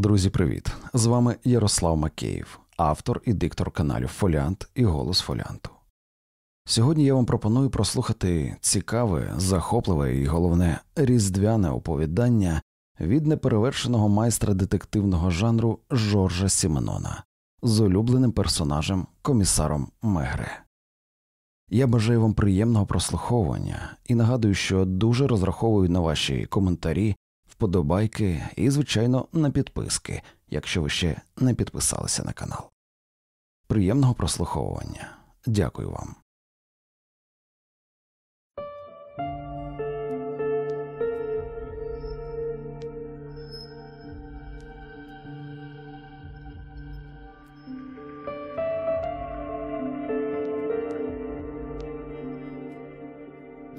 Друзі, привіт! З вами Ярослав Макеїв, автор і диктор каналів Фоліант і Голос Фоліанту. Сьогодні я вам пропоную прослухати цікаве, захопливе і головне різдвяне оповідання від неперевершеного майстра детективного жанру Жоржа Сіменона з улюбленим персонажем комісаром Мегре. Я бажаю вам приємного прослуховування і нагадую, що дуже розраховую на ваші коментарі, вподобайки і, звичайно, на підписки, якщо ви ще не підписалися на канал. Приємного прослуховування. Дякую вам.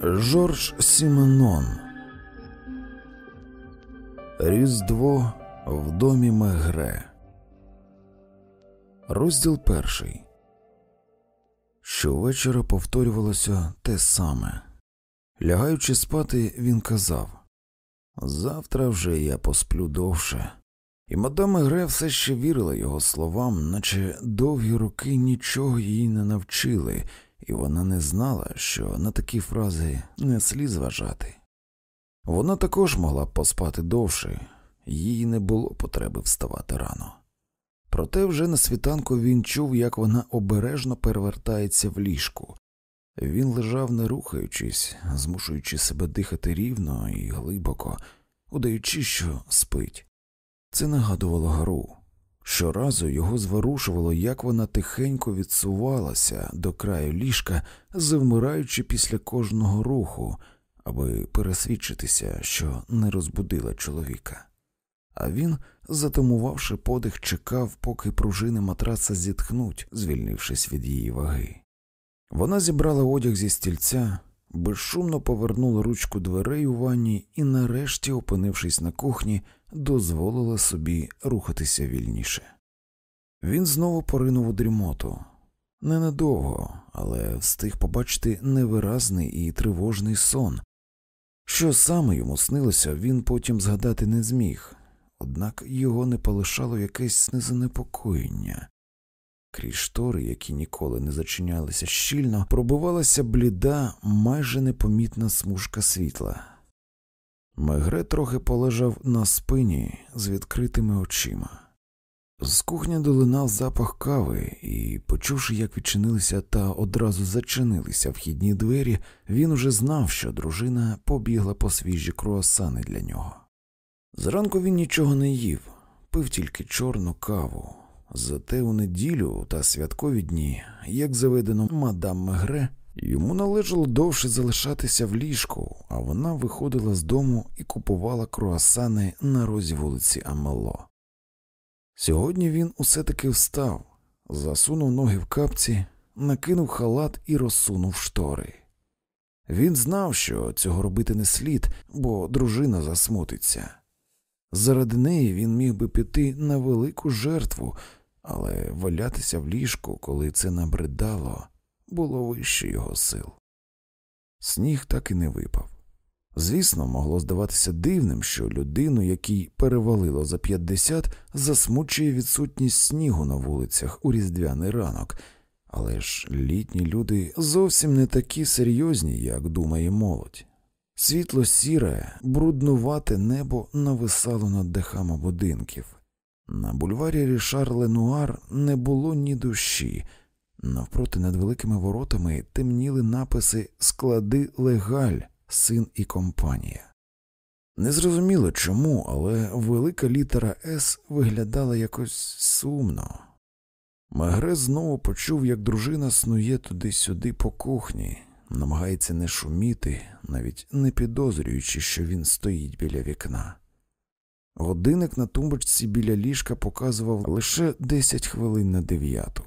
Жорж Сіменон Різдво в домі Мегре. Розділ перший. Щовечора повторювалося те саме. Лягаючи спати, він казав Завтра вже я посплю довше. І мадам Мегре все ще вірила його словам, наче довгі роки нічого їй не навчили, і вона не знала, що на такі фрази не слід зважати. Вона також могла б поспати довше, їй не було потреби вставати рано. Проте вже на світанку він чув, як вона обережно перевертається в ліжку. Він лежав, не рухаючись, змушуючи себе дихати рівно і глибоко, удаючи, що спить. Це нагадувало гру. Щоразу його зворушувало, як вона тихенько відсувалася до краю ліжка, завмираючи після кожного руху, аби пересвідчитися, що не розбудила чоловіка. А він, затамувавши подих, чекав, поки пружини матраца зітхнуть, звільнившись від її ваги. Вона зібрала одяг зі стільця, безшумно повернула ручку дверей у ванні і, нарешті, опинившись на кухні, дозволила собі рухатися вільніше. Він знову поринув у дрімоту. Ненадовго, але встиг побачити невиразний і тривожний сон. Що саме йому снилося, він потім згадати не зміг, однак його не полишало якесь незанепокоєння. Крізь штори, які ніколи не зачинялися щільно, пробивалася бліда, майже непомітна смужка світла. Мегре трохи полежав на спині з відкритими очима. З кухні долинав запах кави, і, почувши, як відчинилися та одразу зачинилися вхідні двері, він уже знав, що дружина побігла по свіжі круасани для нього. Зранку він нічого не їв, пив тільки чорну каву. Зате у неділю та святкові дні, як заведено мадам Мегре, йому належало довше залишатися в ліжку, а вона виходила з дому і купувала круасани на розі вулиці Амело. Сьогодні він усе таки встав, засунув ноги в капці, накинув халат і розсунув штори. Він знав, що цього робити не слід, бо дружина засмутиться. Заради неї він міг би піти на велику жертву, але валятися в ліжку, коли це набридало, було вище його сил. Сніг так і не випав. Звісно, могло здаватися дивним, що людину, якій перевалило за 50, засмучує відсутність снігу на вулицях у різдвяний ранок, але ж літні люди зовсім не такі серйозні, як думає молодь. Світло сіре, бруднувате небо нависало над дахами будинків. На бульварі Рішар Ленуар не було ні душі. Навпроти над великими воротами темніли написи Склади легаль, син і компанія. Незрозуміло чому, але велика літера С виглядала якось сумно. Мегре знову почув, як дружина снує туди-сюди по кухні, намагається не шуміти, навіть не підозрюючи, що він стоїть біля вікна. Годинник на тумбочці біля ліжка показував лише 10 хвилин на дев'яту.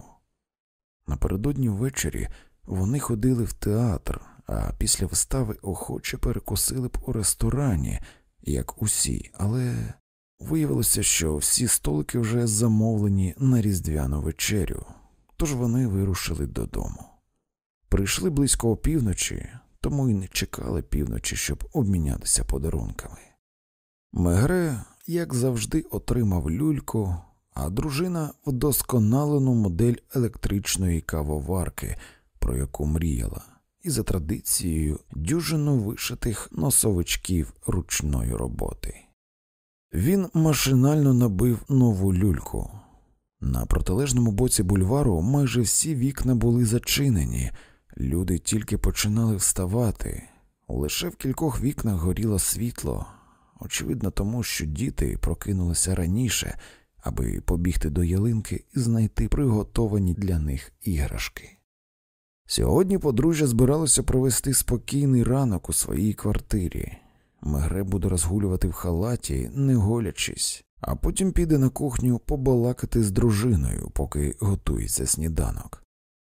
Напередодні ввечері вони ходили в театр, а після вистави охоче перекусили б у ресторані, як усі, але виявилося, що всі столики вже замовлені на різдвяну вечерю, тож вони вирушили додому. Прийшли близько опівночі, тому й не чекали півночі, щоб обмінятися подарунками. Мегре як завжди, отримав люльку, а дружина вдосконалену модель електричної кавоварки, про яку мріяла, і за традицією дюжину вишитих носовичків ручної роботи. Він машинально набив нову люльку. На протилежному боці бульвару майже всі вікна були зачинені, люди тільки починали вставати. Лише в кількох вікнах горіло світло, очевидно, тому що діти прокинулися раніше, аби побігти до ялинки і знайти приготовані для них іграшки. Сьогодні подружжя збиралося провести спокійний ранок у своїй квартирі. Мегре буде розгулювати в халаті, не голячись, а потім піде на кухню побалакати з дружиною, поки готується сніданок.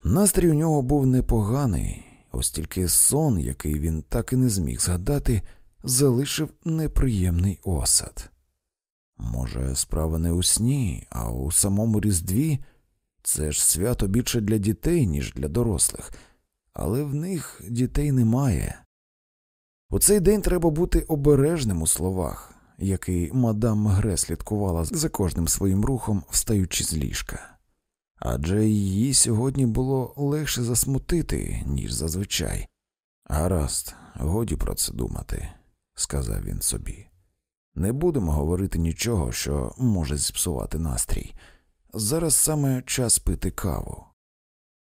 Настрій у нього був непоганий, ось тільки сон, який він так і не зміг згадати, залишив неприємний осад. Може, справа не у сні, а у самому Різдві це ж свято більше для дітей, ніж для дорослих, але в них дітей немає. У цей день треба бути обережним у словах, який мадам Гре слідкувала за кожним своїм рухом, встаючи з ліжка. Адже її сьогодні було легше засмутити, ніж зазвичай. Гаразд, годі про це думати, сказав він собі. Не будемо говорити нічого, що може зіпсувати настрій. Зараз саме час пити каву.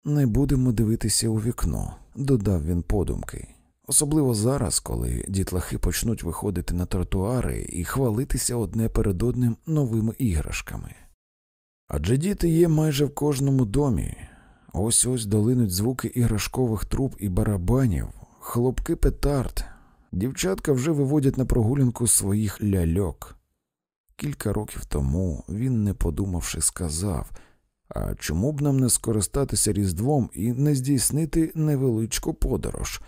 Не будемо дивитися у вікно, додав він подумки, особливо зараз, коли дітлахи почнуть виходити на тротуари і хвалитися одне перед одним новими іграшками. Адже діти є майже в кожному домі, ось ось долинуть звуки іграшкових труб і барабанів, хлопки петард, дівчатка вже виводять на прогулянку своїх ляльок. Кілька років тому він, не подумавши, сказав а чому б нам не скористатися Різдвом і не здійснити невеличку подорож?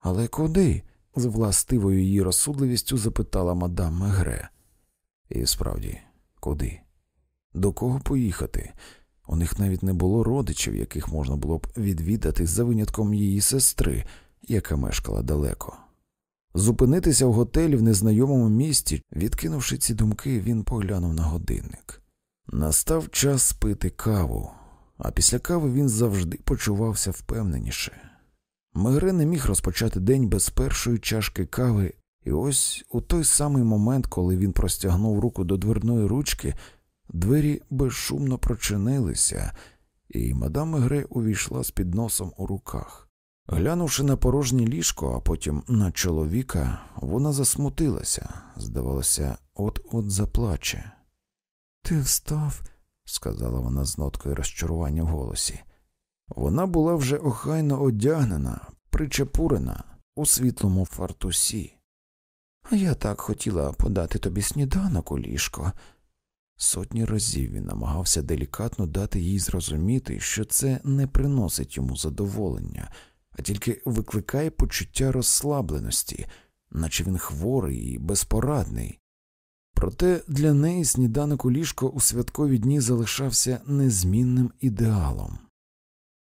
Але куди? з властивою її розсудливістю запитала мадам Мегре. І справді, куди? До кого поїхати? У них навіть не було родичів, яких можна було б відвідати за винятком її сестри, яка мешкала далеко. Зупинитися в готелі в незнайомому місті, відкинувши ці думки, він поглянув на годинник. Настав час пити каву, а після кави він завжди почувався впевненіше. Мегре не міг розпочати день без першої чашки кави, і ось у той самий момент, коли він простягнув руку до дверної ручки, двері безшумно прочинилися, і мадам Мегре увійшла з підносом у руках. Глянувши на порожнє ліжко, а потім на чоловіка, вона засмутилася, здавалося, от-от заплаче. Ти встав, сказала вона з ноткою розчарування в голосі. Вона була вже охайно одягнена, причепурена у світлому фартусі. А я так хотіла подати тобі сніданок у ліжко. Сотні разів він намагався делікатно дати їй зрозуміти, що це не приносить йому задоволення а тільки викликає почуття розслабленості, наче він хворий і безпорадний. Проте для неї сніданок у ліжко у святкові дні залишався незмінним ідеалом.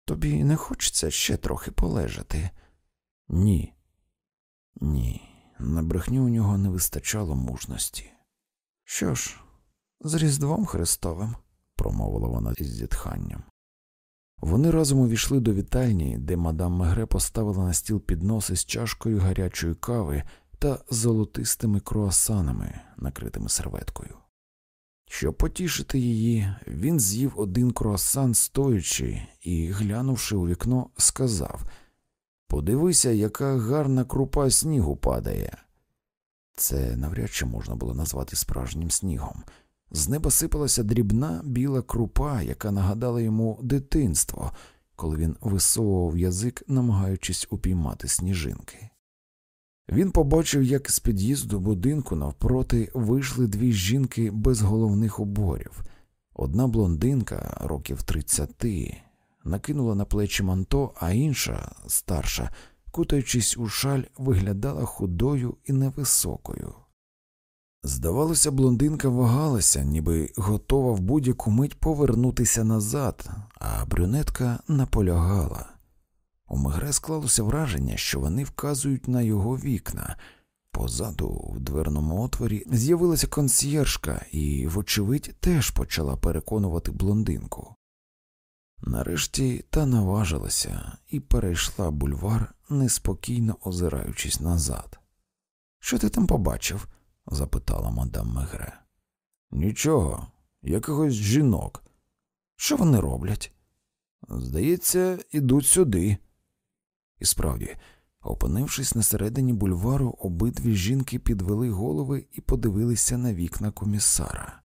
Тобі не хочеться ще трохи полежати? Ні. Ні. На брехню у нього не вистачало мужності. Що ж, з Різдвом Христовим, промовила вона із зітханням. Вони разом увійшли до вітальні, де мадам Мегре поставила на стіл підноси з чашкою гарячої кави та золотистими круасанами, накритими серветкою. Щоб потішити її, він з'їв один круасан стоячи і, глянувши у вікно, сказав Подивися, яка гарна крупа снігу падає. Це навряд чи можна було назвати справжнім снігом. З неба сипалася дрібна біла крупа, яка нагадала йому дитинство, коли він висовував язик, намагаючись упіймати сніжинки. Він побачив, як з під'їзду будинку навпроти вийшли дві жінки без головних уборів. Одна блондинка, років тридцяти, накинула на плечі манто, а інша, старша, кутаючись у шаль, виглядала худою і невисокою. Здавалося, блондинка вагалася, ніби готова в будь-яку мить повернутися назад, а брюнетка наполягала. У Мегре склалося враження, що вони вказують на його вікна, Позаду, в дверному отворі, з'явилася консьєржка і, вочевидь, теж почала переконувати блондинку. Нарешті та наважилася і перейшла бульвар, неспокійно озираючись назад. Що ти там побачив? Запитала мадам Мегре. Нічого, якихось жінок. Що вони роблять? Здається, ідуть сюди. І справді, опинившись на середині бульвару, обидві жінки підвели голови і подивилися на вікна комісара.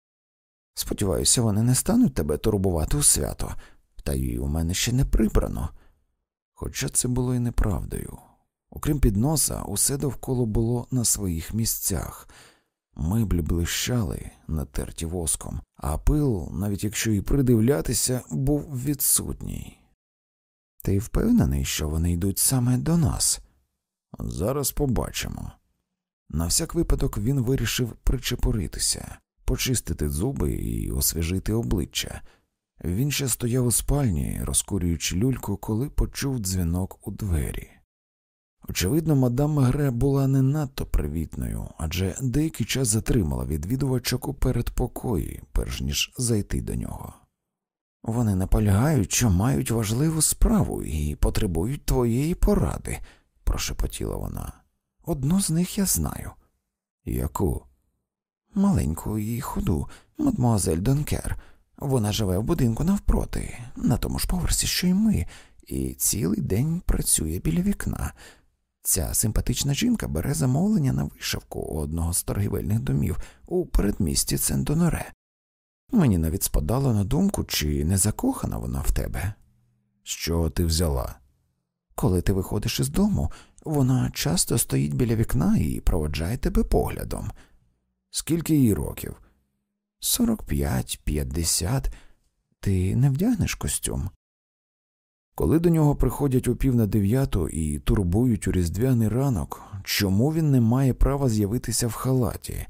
Сподіваюся, вони не стануть тебе турбувати у свято, та й у мене ще не прибрано. Хоча це було й неправдою. Окрім підноса, усе довкола було на своїх місцях. Меблі блищали, натерті воском, а пил, навіть якщо і придивлятися, був відсутній. Ти впевнений, що вони йдуть саме до нас? Зараз побачимо. На всяк випадок він вирішив причепуритися, почистити зуби і освіжити обличчя. Він ще стояв у спальні, розкурюючи люльку, коли почув дзвінок у двері. Очевидно, мадам Мегре була не надто привітною, адже деякий час затримала відвідувачок у передпокої, перш ніж зайти до нього. Вони наполягають, що мають важливу справу і потребують твоєї поради, прошепотіла вона. Одну з них я знаю. Яку? Маленьку і худу, мадмуазель Донкер. Вона живе в будинку навпроти, на тому ж поверсі, що й ми, і цілий день працює біля вікна. Ця симпатична жінка бере замовлення на вишивку у одного з торгівельних домів у передмісті Сен-Доноре. Мені навіть спадало на думку, чи не закохана вона в тебе. Що ти взяла? Коли ти виходиш із дому, вона часто стоїть біля вікна і проводжає тебе поглядом. Скільки їй років? Сорок п'ять, п'ятдесят. Ти не вдягнеш костюм? Коли до нього приходять у пів на дев'яту і турбують у різдвяний ранок, чому він не має права з'явитися в халаті?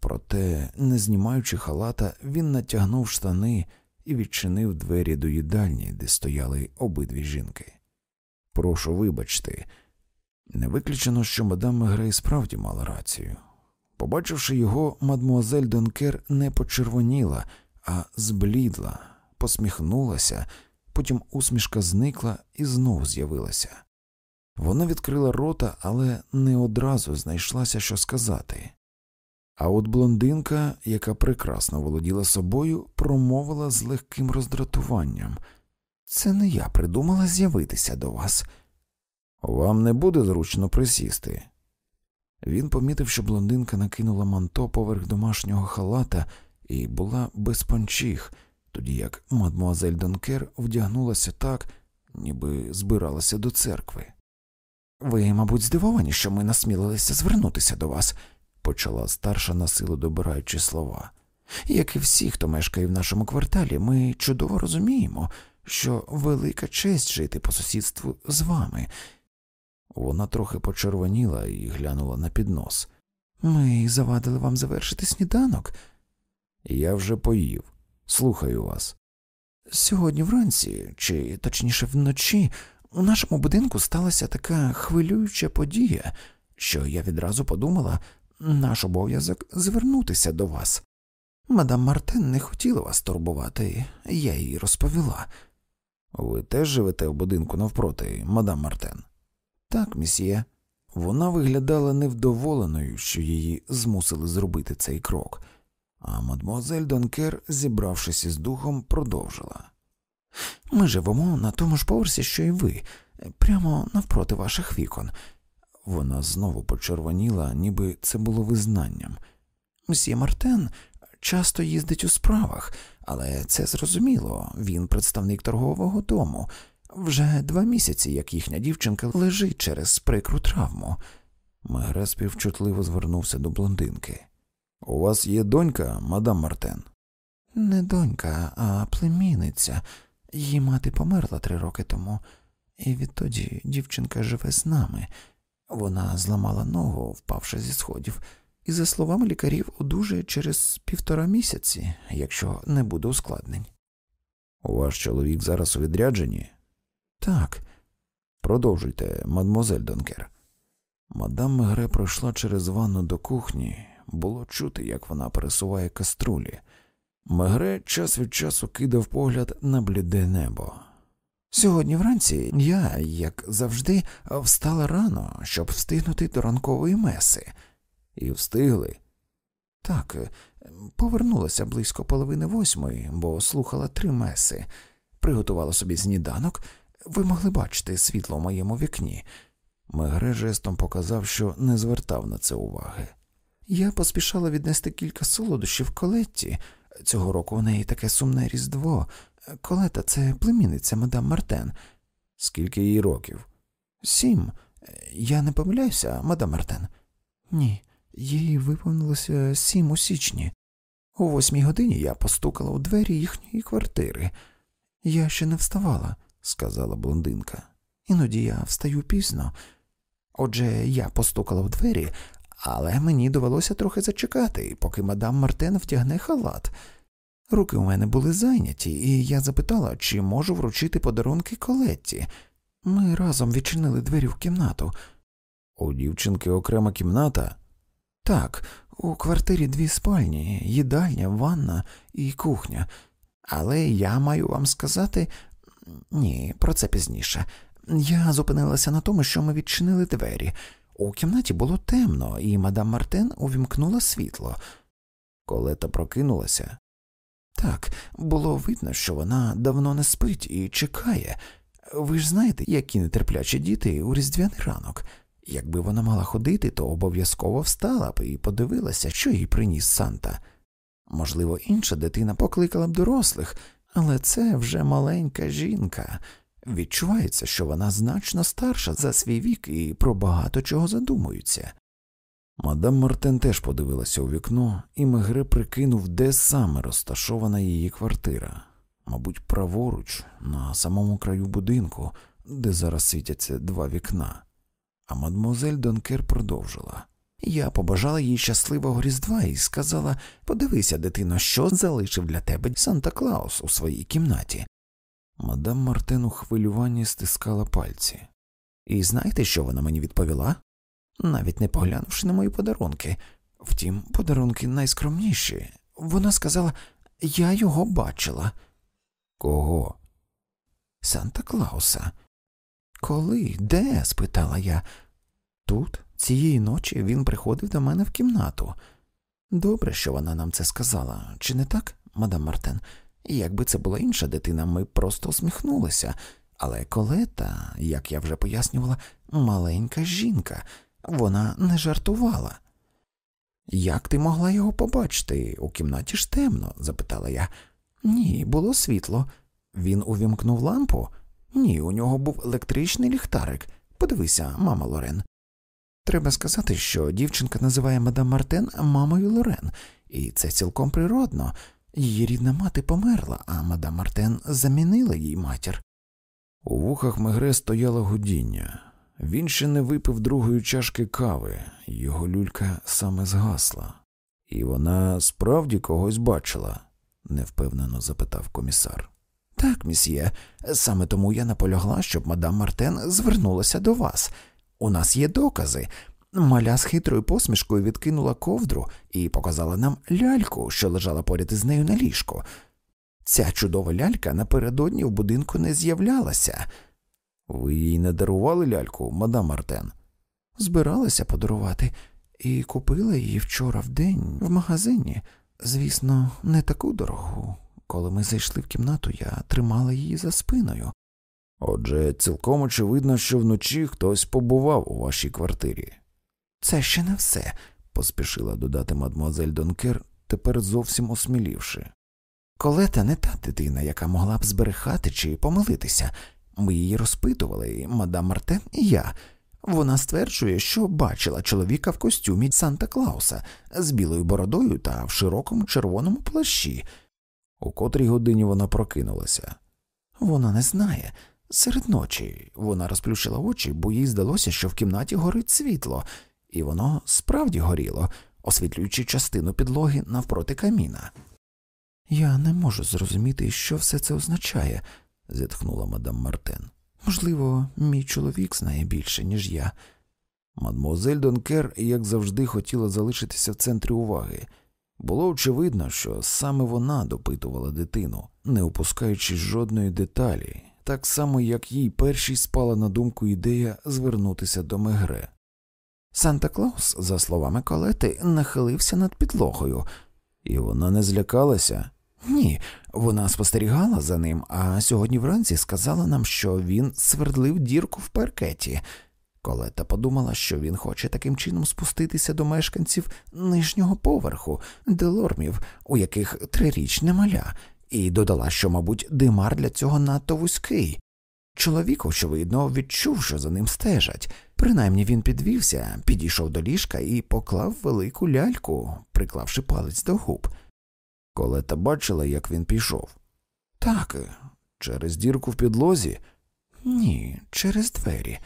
Проте, не знімаючи халата, він натягнув штани і відчинив двері до їдальні, де стояли обидві жінки. Прошу вибачте, не виключено, що мадам Мегрей справді мала рацію. Побачивши його, мадмуазель Донкер не почервоніла, а зблідла, посміхнулася, потім усмішка зникла і знов з'явилася. Вона відкрила рота, але не одразу знайшлася, що сказати. А от блондинка, яка прекрасно володіла собою, промовила з легким роздратуванням це не я придумала з'явитися до вас. Вам не буде зручно присісти. Він помітив, що блондинка накинула манто поверх домашнього халата і була без панчіх, тоді як мадмуазель Донкер вдягнулася так, ніби збиралася до церкви. Ви, мабуть, здивовані, що ми насмілилися звернутися до вас, почала старша на силу добираючи слова. Як і всі, хто мешкає в нашому кварталі, ми чудово розуміємо, що велика честь жити по сусідству з вами. Вона трохи почервоніла і глянула на піднос. Ми завадили вам завершити сніданок. Я вже поїв. Слухаю вас. Сьогодні вранці, чи точніше вночі, у нашому будинку сталася така хвилююча подія, що я відразу подумала наш обов'язок звернутися до вас. Мадам Мартен не хотіла вас турбувати, я їй розповіла. Ви теж живете в будинку навпроти, мадам Мартен? Так, місьє. Вона виглядала невдоволеною, що її змусили зробити цей крок, а мадмуазель Донкер, зібравшись із духом, продовжила. Ми живемо на тому ж поверсі, що й ви, прямо навпроти ваших вікон. Вона знову почервоніла, ніби це було визнанням. Мсьє Мартен часто їздить у справах, але це зрозуміло він представник торгового дому. Вже два місяці, як їхня дівчинка лежить через прикру травму. Мегре співчутливо звернувся до блондинки. У вас є донька, мадам Мартен? Не донька, а племінниця. Її мати померла три роки тому, і відтоді дівчинка живе з нами. Вона зламала ногу, впавши зі сходів, і, за словами лікарів, одужає через півтора місяці, якщо не буде ускладнень. Ваш чоловік зараз у відрядженні? Так. Продовжуйте, мадмозель Донкер. Мадам Мегре пройшла через ванну до кухні, було чути, як вона пересуває каструлі. Мегре час від часу кидав погляд на бліде небо. Сьогодні вранці я, як завжди, встала рано, щоб встигнути до ранкової меси, і встигли. Так, повернулася близько половини восьмої, бо слухала три меси, приготувала собі сніданок. Ви могли бачити світло в моєму вікні. Мегре жестом показав, що не звертав на це уваги. Я поспішала віднести кілька солодощів колетті. Цього року у неї таке сумне різдво. Колета це племінниця мадам Мартен. Скільки їй років? Сім. Я не помиляюся, мадам Мартен? Ні, їй виповнилося сім у січні. О восьмій годині я постукала у двері їхньої квартири. Я ще не вставала, сказала блондинка. Іноді я встаю пізно. Отже, я постукала в двері, але мені довелося трохи зачекати, поки мадам Мартен втягне халат. Руки у мене були зайняті, і я запитала, чи можу вручити подарунки колетті. Ми разом відчинили двері в кімнату. У дівчинки окрема кімната? Так, у квартирі дві спальні, їдальня, ванна і кухня. Але я маю вам сказати ні, про це пізніше. Я зупинилася на тому, що ми відчинили двері. У кімнаті було темно, і мадам Мартен увімкнула світло. Колета прокинулася. Так, було видно, що вона давно не спить і чекає. Ви ж знаєте, які нетерплячі діти у різдвяний ранок. Якби вона мала ходити, то обов'язково встала б і подивилася, що їй приніс Санта. Можливо, інша дитина покликала б дорослих, але це вже маленька жінка. Відчувається, що вона значно старша за свій вік і про багато чого задумується. Мадам Мартен теж подивилася у вікно, і Мегре прикинув, де саме розташована її квартира, мабуть, праворуч, на самому краю будинку, де зараз світяться два вікна. А мадмозель Донкер продовжила. Я побажала їй щасливого різдва і сказала подивися, дитино, що залишив для тебе Санта Клаус у своїй кімнаті. Мадам Мартен у хвилюванні стискала пальці. І знаєте, що вона мені відповіла? Навіть не поглянувши на мої подарунки. Втім, подарунки найскромніші. Вона сказала я його бачила. Кого? Санта Клауса. Коли? Де? спитала я. Тут, цієї ночі, він приходив до мене в кімнату. Добре, що вона нам це сказала, чи не так, мадам Мартен? Якби це була інша дитина, ми просто усміхнулися. Але колета, як я вже пояснювала, маленька жінка, вона не жартувала. Як ти могла його побачити? У кімнаті ж темно? запитала я. Ні, було світло. Він увімкнув лампу? Ні, у нього був електричний ліхтарик. Подивися, мама Лорен. Треба сказати, що дівчинка називає мадам Мартен мамою Лорен, і це цілком природно. Її рідна мати померла, а мадам Мартен замінила їй матір. У вухах Мегре стояло гудіння. Він ще не випив другої чашки кави, його люлька саме згасла. І вона справді когось бачила? невпевнено запитав комісар. Так, місьє, саме тому я наполягла, щоб мадам Мартен звернулася до вас. У нас є докази. Маля з хитрою посмішкою відкинула ковдру і показала нам ляльку, що лежала поряд із нею на ліжку. Ця чудова лялька напередодні в будинку не з'являлася. Ви їй не дарували ляльку, мадам Мартен? Збиралася подарувати і купила її вчора в день в магазині. Звісно, не таку дорогу. Коли ми зайшли в кімнату, я тримала її за спиною. Отже, цілком очевидно, що вночі хтось побував у вашій квартирі. Це ще не все, поспішила додати мадмуазель Донкер, тепер зовсім осмілівши. Колета не та дитина, яка могла б зберехати чи помилитися. Ми її розпитували, мадам Мартен і я. Вона стверджує, що бачила чоловіка в костюмі Санта Клауса з білою бородою та в широкому червоному плащі. У котрій годині вона прокинулася. Вона не знає. Серед ночі вона розплющила очі, бо їй здалося, що в кімнаті горить світло, і воно справді горіло, освітлюючи частину підлоги навпроти каміна. Я не можу зрозуміти, що все це означає, зітхнула мадам Мартен. Можливо, мій чоловік знає більше, ніж я. Мадмозель Донкер, як завжди, хотіла залишитися в центрі уваги. Було очевидно, що саме вона допитувала дитину, не опускаючи жодної деталі, так само як їй першій спала на думку ідея звернутися до Мегре. Санта Клаус, за словами Колети, нахилився над підлогою, і вона не злякалася. Ні, вона спостерігала за ним, а сьогодні вранці сказала нам, що він свердлив дірку в паркеті. Колета подумала, що він хоче таким чином спуститися до мешканців нижнього поверху, делормів, у яких трирічне маля, і додала, що, мабуть, димар для цього надто вузький. Чоловік, очевидно, відчув, що за ним стежать. Принаймні він підвівся, підійшов до ліжка і поклав велику ляльку, приклавши палець до губ. Колета бачила, як він пішов. Так, через дірку в підлозі? Ні, через двері.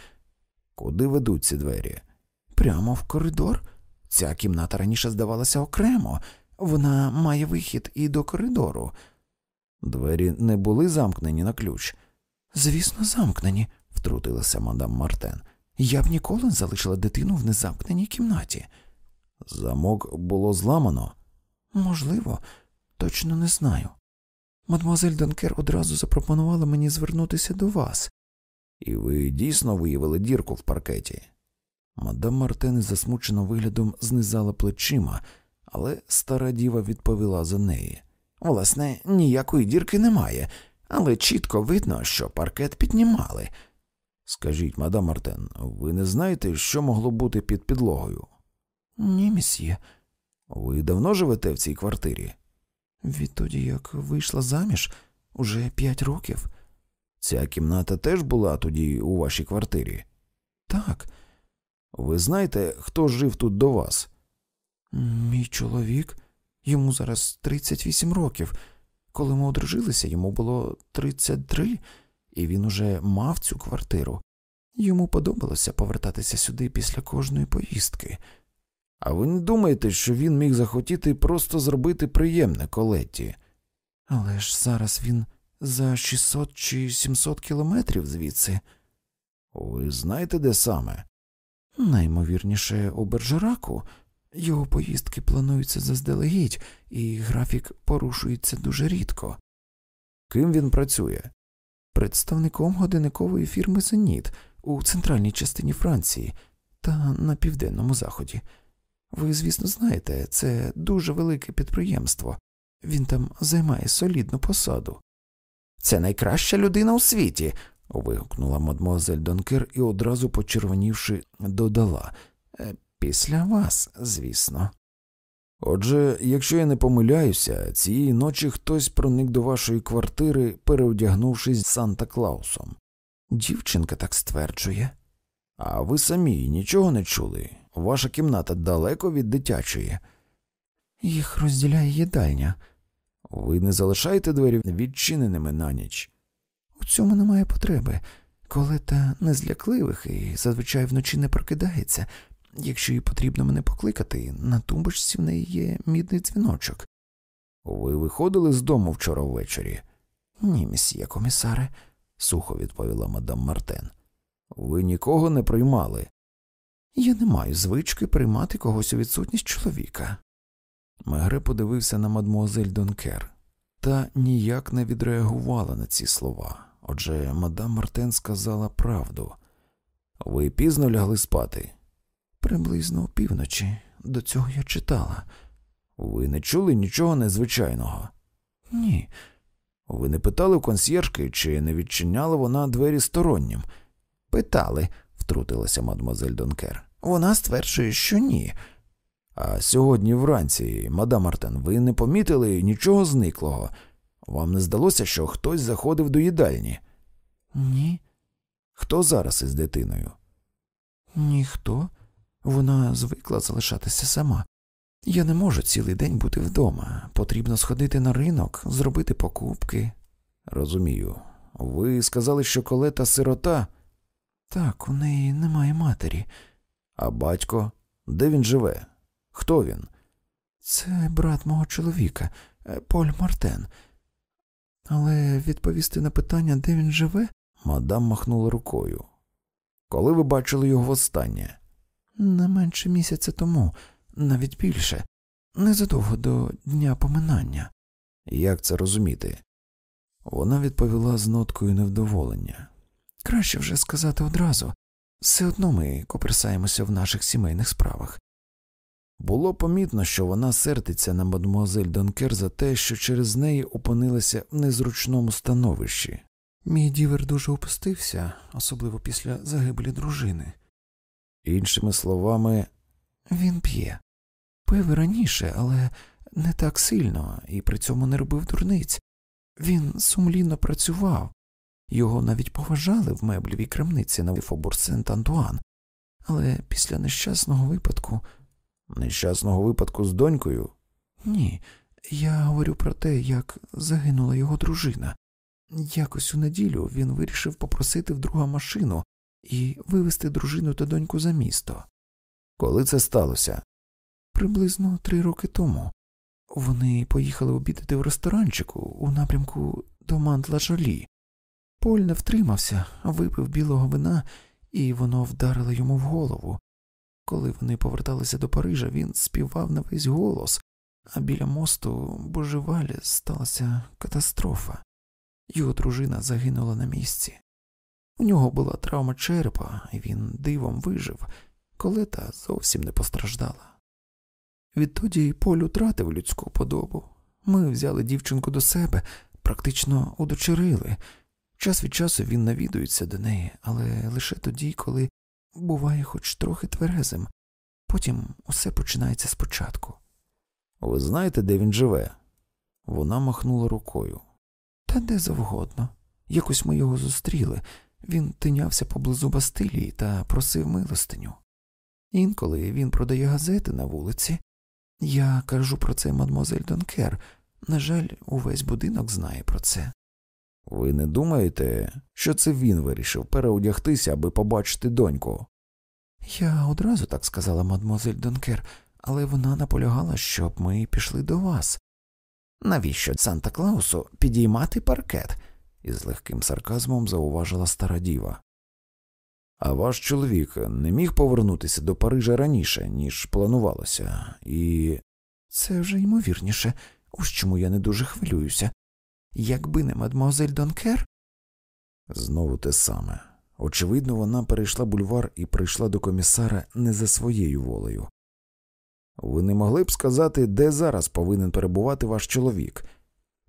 Куди ведуть ці двері? Прямо в коридор. Ця кімната раніше здавалася окремо, вона має вихід і до коридору. Двері не були замкнені на ключ. Звісно, замкнені, втрутилася мадам Мартен. Я б ніколи не залишила дитину в незамкненій кімнаті. Замок було зламано. Можливо, точно не знаю. Мадмуазель Донкер одразу запропонувала мені звернутися до вас. І ви дійсно виявили дірку в паркеті. Мадам Мартен із засмученим виглядом знизала плечима, але стара діва відповіла за неї. Власне, ніякої дірки немає, але чітко видно, що паркет піднімали. Скажіть, мадам Мартен, ви не знаєте, що могло бути під підлогою? Ні, місьє. Ви давно живете в цій квартирі? Відтоді, як вийшла заміж, уже п'ять років. Ця кімната теж була тоді у вашій квартирі? Так. Ви знаєте, хто жив тут до вас? Мій чоловік. Йому зараз 38 років. Коли ми одружилися, йому було 33, і він уже мав цю квартиру. Йому подобалося повертатися сюди після кожної поїздки. А ви не думаєте, що він міг захотіти просто зробити приємне колетті? Але ж зараз він за 600 чи 700 кілометрів звідси. Ви знаєте, де саме? Наймовірніше, у Бержераку. Його поїздки плануються заздалегідь, і графік порушується дуже рідко. Ким він працює? Представником годинникової фірми Зеніт у центральній частині Франції та на південному заході. Ви, звісно, знаєте, це дуже велике підприємство. Він там займає солідну посаду. Це найкраща людина у світі. вигукнула мадмуазель Донкер і одразу почервонівши, додала. «Е, після вас, звісно. Отже, якщо я не помиляюся, цієї ночі хтось проник до вашої квартири, переодягнувшись Санта Клаусом. Дівчинка так стверджує. А ви самі нічого не чули? Ваша кімната далеко від дитячої. Їх розділяє їдальня. Ви не залишаєте двері відчиненими на ніч? У цьому немає потреби. Колета не злякливих і зазвичай вночі не прокидається. Якщо їй потрібно мене покликати, на тумбочці в неї є мідний дзвіночок. Ви виходили з дому вчора ввечері? Ні, місьє комісаре, сухо відповіла мадам Мартен. Ви нікого не приймали. Я не маю звички приймати когось у відсутність чоловіка. Мегре подивився на мадмуазель Донкер, та ніяк не відреагувала на ці слова. Отже, мадам Мартен сказала правду. Ви пізно лягли спати? Приблизно опівночі. До цього я читала. Ви не чули нічого незвичайного? Ні. Ви не питали у консьєржки, чи не відчиняла вона двері стороннім? Питали, втрутилася мадмуазель Донкер. Вона стверджує, що ні. А сьогодні вранці, мадам Артен, ви не помітили нічого зниклого. Вам не здалося, що хтось заходив до їдальні? Ні. Хто зараз із дитиною? Ніхто. Вона звикла залишатися сама. Я не можу цілий день бути вдома. Потрібно сходити на ринок, зробити покупки. Розумію. Ви сказали, що колета сирота? Так, у неї немає матері. А батько? Де він живе? Хто він? Це брат мого чоловіка, е, Поль Мартен. Але відповісти на питання, де він живе, мадам махнула рукою. Коли ви бачили його востаннє? Не менше місяця тому, навіть більше, незадовго до дня поминання. Як це розуміти? Вона відповіла з ноткою невдоволення. Краще вже сказати одразу. Все одно ми коперсаємося в наших сімейних справах. Було помітно, що вона сердиться на мадмуазель Донкер за те, що через неї опинилася в незручному становищі. Мій дівер дуже опустився, особливо після загибелі дружини. Іншими словами, він п'є. Пив раніше, але не так сильно і при цьому не робив дурниць. Він сумлінно працював, його навіть поважали в меблівій крамниці на Фобур Сент Антуан, але після нещасного випадку. Нещасного випадку з донькою? Ні, я говорю про те, як загинула його дружина. Якось у неділю він вирішив попросити в друга машину і вивезти дружину та доньку за місто. Коли це сталося? Приблизно три роки тому. Вони поїхали обідати в ресторанчику у напрямку до Мантла Жолі. Поль не втримався, випив білого вина, і воно вдарило йому в голову. Коли вони поверталися до Парижа, він співав на весь голос, а біля мосту божевалі сталася катастрофа. Його дружина загинула на місці. У нього була травма черепа, і він дивом вижив, колета зовсім не постраждала. Відтоді Поль утратив людську подобу. Ми взяли дівчинку до себе, практично удочерили. Час від часу він навідується до неї, але лише тоді, коли буває хоч трохи тверезим, потім усе починається спочатку. Ви знаєте, де він живе? Вона махнула рукою. Та де завгодно. Якось ми його зустріли. Він тинявся поблизу Бастилії та просив милостиню. Інколи він продає газети на вулиці. Я кажу про це мадмозель Донкер. На жаль, увесь будинок знає про це. Ви не думаєте, що це він вирішив переодягтися, аби побачити доньку? Я одразу так сказала мадмозель Донкер, але вона наполягала, щоб ми пішли до вас. Навіщо Санта Клаусу підіймати паркет? Із легким сарказмом зауважила стара діва. А ваш чоловік не міг повернутися до Парижа раніше, ніж планувалося, і. Це вже ймовірніше, ось чому я не дуже хвилююся. Якби не мадмуазель Донкер. Знову те саме. Очевидно, вона перейшла бульвар і прийшла до комісара не за своєю волею. Ви не могли б сказати, де зараз повинен перебувати ваш чоловік?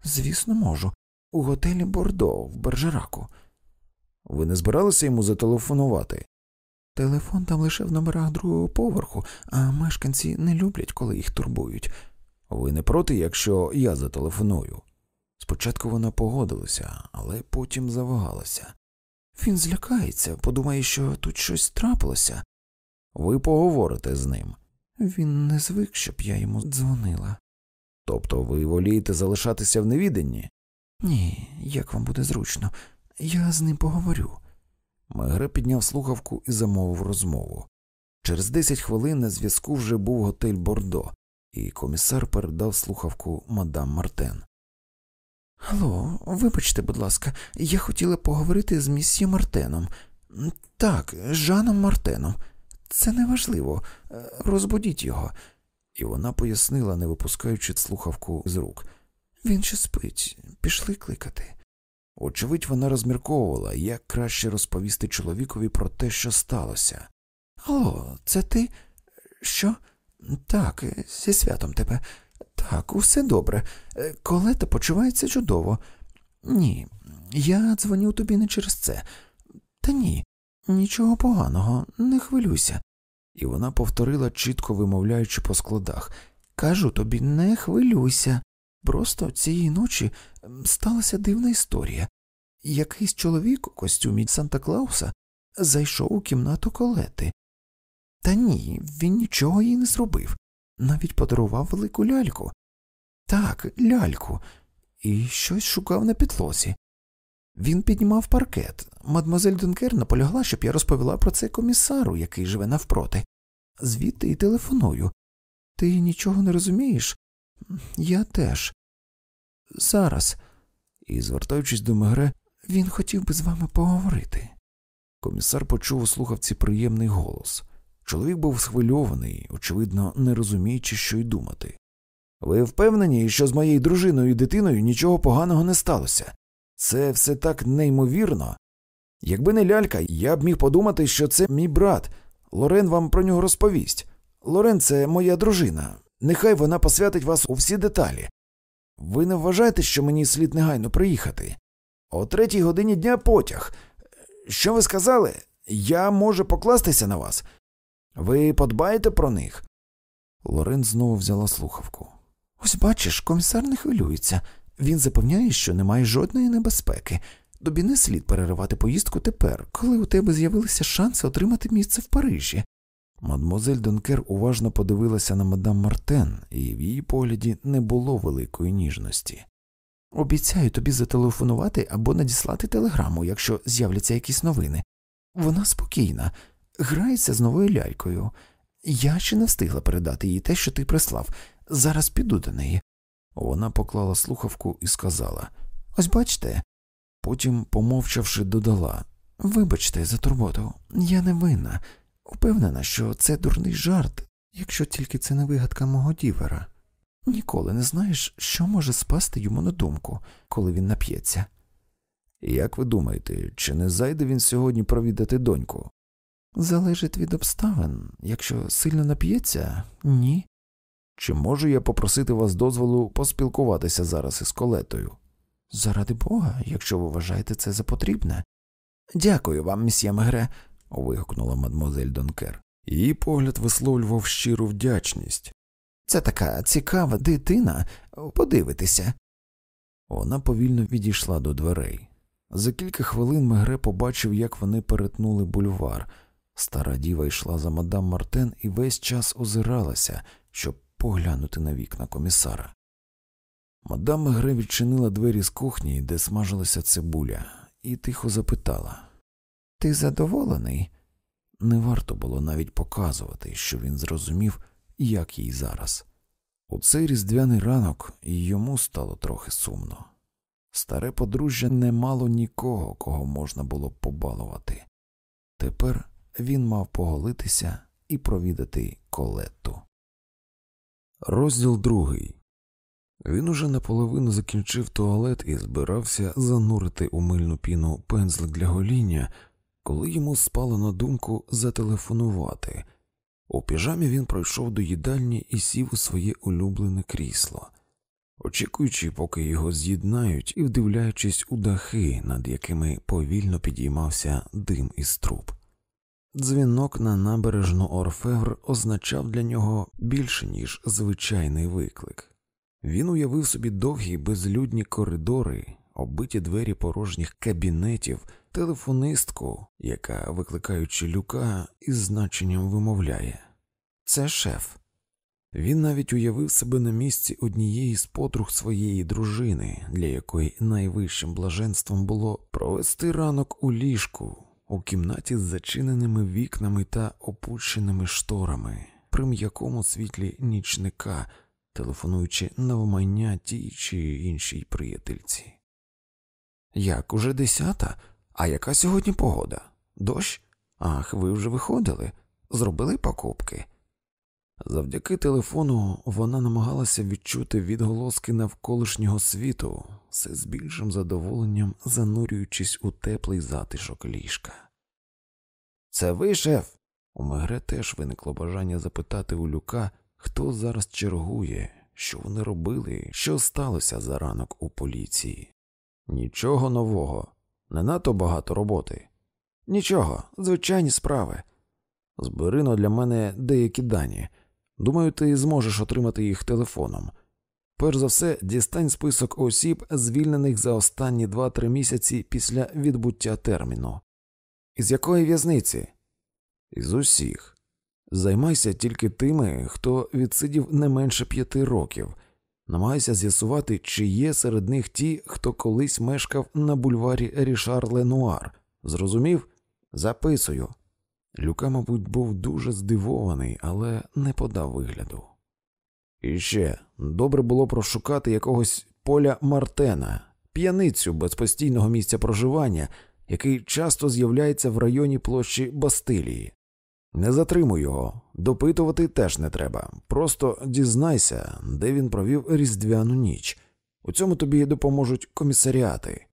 Звісно, можу. У готелі Бордо в Бержераку. Ви не збиралися йому зателефонувати? Телефон там лише в номерах другого поверху, а мешканці не люблять, коли їх турбують. Ви не проти, якщо я зателефоную? Спочатку вона погодилася, але потім завагалася. Він злякається, подумає, що тут щось трапилося. Ви поговорите з ним. Він не звик, щоб я йому дзвонила. Тобто ви волієте залишатися в невіданні? Ні, як вам буде зручно, я з ним поговорю. Мегре підняв слухавку і замовив розмову. Через десять хвилин на зв'язку вже був готель Бордо, і комісар передав слухавку мадам Мартен. Алло, вибачте, будь ласка, я хотіла поговорити з місьє Мартеном. Так, Жаном Мартеном. Це неважливо. Розбудіть його. І вона пояснила, не випускаючи слухавку з рук. Він ще спить, пішли кликати. Очевидь, вона розмірковувала, як краще розповісти чоловікові про те, що сталося. Алло, це ти? Що? Так, зі святом тебе. Так, усе добре. Колета почувається чудово. Ні, я дзвоню тобі не через це. Та ні, нічого поганого, не хвилюйся. І вона повторила, чітко вимовляючи по складах Кажу тобі, не хвилюйся. Просто цієї ночі сталася дивна історія. Якийсь чоловік у костюмі Санта Клауса зайшов у кімнату колети. Та ні, він нічого їй не зробив, навіть подарував велику ляльку. Так, ляльку, і щось шукав на підлозі. Він піднімав паркет. Мадмозель Дункер наполягла, щоб я розповіла про це комісару, який живе навпроти. Звідти і телефоную. Ти нічого не розумієш? Я теж. Зараз. І, звертаючись до Мегре, він хотів би з вами поговорити. Комісар почув у слухавці приємний голос. Чоловік був схвильований, очевидно, не розуміючи, що й думати. Ви впевнені, що з моєю дружиною і дитиною нічого поганого не сталося? Це все так неймовірно. Якби не лялька, я б міг подумати, що це мій брат. Лорен вам про нього розповість. Лорен це моя дружина. Нехай вона посвятить вас у всі деталі. Ви не вважаєте, що мені слід негайно приїхати? О третій годині дня потяг. Що ви сказали? Я можу покластися на вас. Ви подбаєте про них? Лорен знову взяла слухавку. Ось бачиш, комісар не хвилюється. Він запевняє, що немає жодної небезпеки. Тобі не слід переривати поїздку тепер, коли у тебе з'явилися шанси отримати місце в Парижі. Мадмозель Донкер уважно подивилася на мадам Мартен, і в її погляді не було великої ніжності. Обіцяю тобі зателефонувати або надіслати телеграму, якщо з'являться якісь новини. Вона спокійна, грається з новою лялькою. Я ще не встигла передати їй те, що ти прислав. Зараз піду до неї. Вона поклала слухавку і сказала Ось бачите. Потім, помовчавши, додала Вибачте за турботу, я не винна. Упевнена, що це дурний жарт, якщо тільки це не вигадка мого дівера. Ніколи не знаєш, що може спасти йому на думку, коли він нап'ється. Як ви думаєте, чи не зайде він сьогодні провідати доньку? Залежить від обставин. Якщо сильно нап'ється, ні. Чи можу я попросити вас дозволу поспілкуватися зараз із колетою? Заради бога, якщо ви вважаєте це за потрібне. Дякую вам, місьє Мегре, вигукнула мадмозель Донкер. Її погляд висловлював щиру вдячність. Це така цікава дитина, подивитися. Вона повільно відійшла до дверей. За кілька хвилин Мегре побачив, як вони перетнули бульвар. Стара діва йшла за мадам Мартен і весь час озиралася, щоб поглянути на вікна комісара. Мадам Мегре відчинила двері з кухні, де смажилася цибуля, і тихо запитала Ти задоволений? Не варто було навіть показувати, що він зрозумів, як їй зараз. У цей різдвяний ранок і йому стало трохи сумно. Старе подружжя не мало нікого, кого можна було побалувати. Тепер він мав поголитися і провідати колетту. Розділ другий. Він уже наполовину закінчив туалет і збирався занурити у мильну піну пензлик для гоління, коли йому спало на думку зателефонувати. У піжамі він пройшов до їдальні і сів у своє улюблене крісло, очікуючи, поки його з'єднають, і вдивляючись у дахи, над якими повільно підіймався дим із труб. Дзвінок на набережну Орфевр означав для нього більше, ніж звичайний виклик. Він уявив собі довгі безлюдні коридори, оббиті двері порожніх кабінетів, телефонистку, яка, викликаючи люка, із значенням вимовляє Це шеф. Він навіть уявив себе на місці однієї з подруг своєї дружини, для якої найвищим блаженством було провести ранок у ліжку, у кімнаті з зачиненими вікнами та опущеними шторами, при м'якому світлі нічника, телефонуючи навмання тій чи іншій приятельці. Як уже десята? А яка сьогодні погода? Дощ? Ах, ви вже виходили, зробили покупки. Завдяки телефону вона намагалася відчути відголоски навколишнього світу, все з більшим задоволенням занурюючись у теплий затишок ліжка. Це ви, шеф? У Мегре теж виникло бажання запитати у Люка, хто зараз чергує, що вони робили, що сталося за ранок у поліції. Нічого нового, не надто багато роботи. Нічого, звичайні справи. Зберино для мене деякі дані. Думаю, ти зможеш отримати їх телефоном. Перш за все, дістань список осіб, звільнених за останні 2-3 місяці після відбуття терміну. Із якої в'язниці? Із усіх. Займайся тільки тими, хто відсидів не менше п'яти років. Намагайся з'ясувати, чи є серед них ті, хто колись мешкав на бульварі Рішар Ленуар. Зрозумів? Записую. Люка, мабуть, був дуже здивований, але не подав вигляду. І ще добре було прошукати якогось поля Мартена, п'яницю без постійного місця проживання, який часто з'являється в районі площі Бастилії. Не затримуй його, допитувати теж не треба. Просто дізнайся, де він провів різдвяну ніч. У цьому тобі допоможуть комісаріати.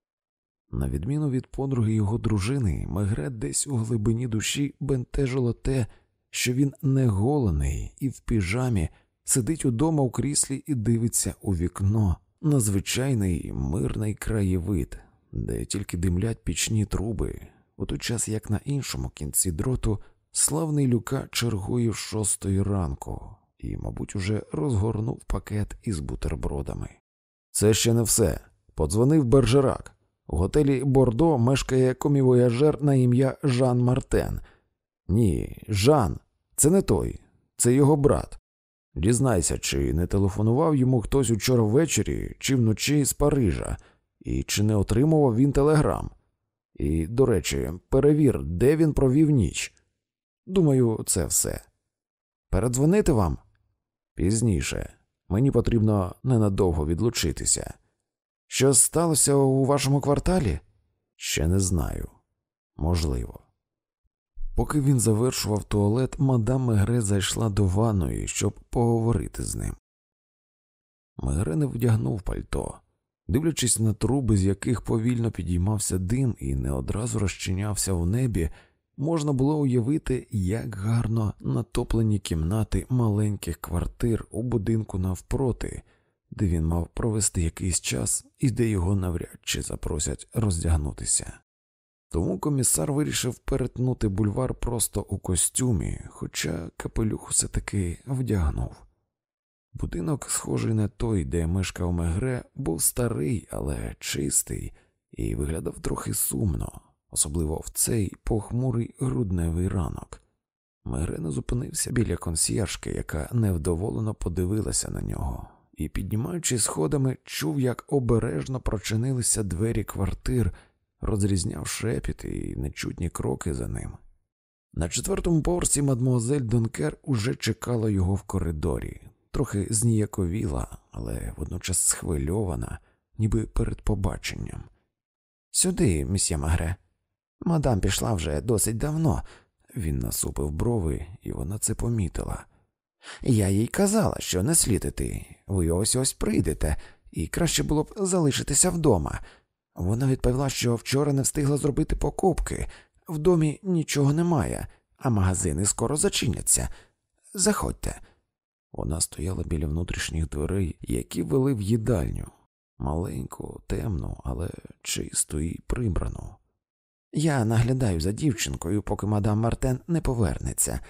На відміну від подруги його дружини, Мегре десь у глибині душі бентежило те, що він не голений і в піжамі сидить удома у кріслі і дивиться у вікно на звичайний мирний краєвид, де тільки димлять пічні труби, у той час як на іншому кінці дроту славний люка чергує в шостої ранку і, мабуть, уже розгорнув пакет із бутербродами. Це ще не все. Подзвонив Бержерак. У готелі Бордо мешкає комівояжер на ім'я Жан Мартен. Ні, Жан, це не той, це його брат. Дізнайся, чи не телефонував йому хтось учора ввечері чи вночі з Парижа, і чи не отримував він телеграм. І, до речі, перевір, де він провів ніч. Думаю, це все. Передзвонити вам? Пізніше. Мені потрібно ненадовго відлучитися. Що сталося у вашому кварталі? Ще не знаю. Можливо. Поки він завершував туалет, мадам Мегре зайшла до ванної, щоб поговорити з ним. Мегре не вдягнув пальто, дивлячись на труби, з яких повільно підіймався дим і не одразу розчинявся в небі, можна було уявити, як гарно натоплені кімнати маленьких квартир у будинку навпроти, де він мав провести якийсь час і де його навряд чи запросять роздягнутися. Тому комісар вирішив перетнути бульвар просто у костюмі, хоча капелюх все таки вдягнув. Будинок, схожий на той, де мешкав Мегре, був старий, але чистий, і виглядав трохи сумно, особливо в цей похмурий грудневий ранок. Мегре зупинився біля консьєршки, яка невдоволено подивилася на нього, і, піднімаючи сходами, чув, як обережно прочинилися двері квартир розрізняв шепіт і нечутні кроки за ним. На четвертому поверсі мадмуазель Донкер уже чекала його в коридорі, трохи зніяковіла, але водночас схвильована, ніби перед побаченням. Сюди, місьє Магре. Мадам пішла вже досить давно. Він насупив брови, і вона це помітила. Я їй казала, що не слід іти. ви ось ось прийдете, і краще було б залишитися вдома. Вона відповіла, що вчора не встигла зробити покупки, в домі нічого немає, а магазини скоро зачиняться. Заходьте. Вона стояла біля внутрішніх дверей, які вели в їдальню, маленьку, темну, але чисту і прибрану. Я наглядаю за дівчинкою, поки мадам Мартен не повернеться.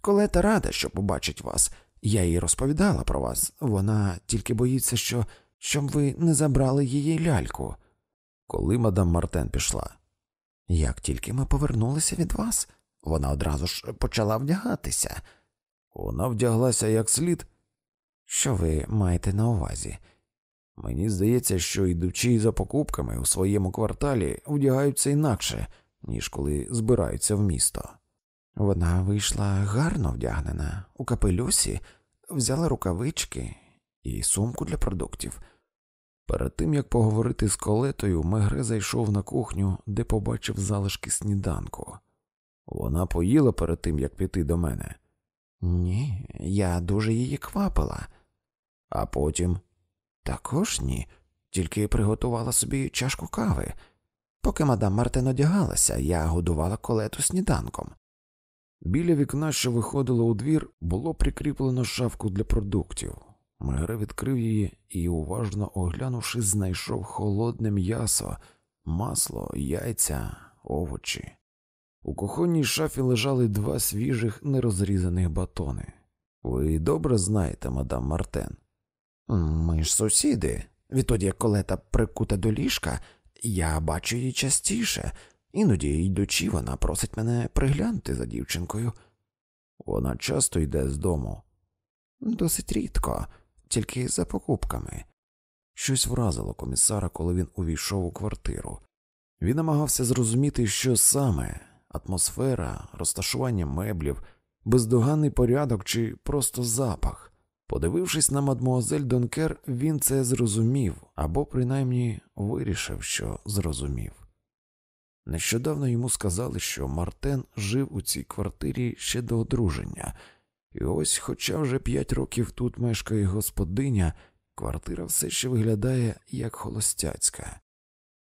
Колета рада, що побачить вас. Я їй розповідала про вас. Вона тільки боїться, що щоб ви не забрали її ляльку коли мадам Мартен пішла. Як тільки ми повернулися від вас, вона одразу ж почала вдягатися. Вона вдяглася як слід. Що ви маєте на увазі? Мені здається, що йдучи за покупками у своєму кварталі вдягаються інакше, ніж коли збираються в місто. Вона вийшла гарно вдягнена, у капелюсі, взяла рукавички і сумку для продуктів. Перед тим як поговорити з колетою, Мегре зайшов на кухню, де побачив залишки сніданку. Вона поїла перед тим, як піти до мене. Ні, я дуже її квапила. А потім також ні, тільки приготувала собі чашку кави. Поки мадам Мартин одягалася, я годувала колету сніданком. Біля вікна, що виходило у двір, було прикріплено шафку для продуктів. Мегре відкрив її і, уважно оглянувши, знайшов холодне м'ясо, масло, яйця, овочі. У кухонній шафі лежали два свіжих нерозрізаних батони. Ви добре знаєте, мадам Мартен? Ми ж сусіди. Відтоді, як колета прикута до ліжка, я бачу її частіше, іноді йдучи, вона просить мене приглянути за дівчинкою. Вона часто йде з дому. Досить рідко тільки за покупками. Щось вразило комісара, коли він увійшов у квартиру. Він намагався зрозуміти, що саме атмосфера, розташування меблів, бездоганний порядок чи просто запах. Подивившись на мадмуазель Донкер, він це зрозумів або принаймні вирішив, що зрозумів. Нещодавно йому сказали, що Мартен жив у цій квартирі ще до одруження, і ось, хоча вже п'ять років тут мешкає господиня, квартира все ще виглядає як холостяцька.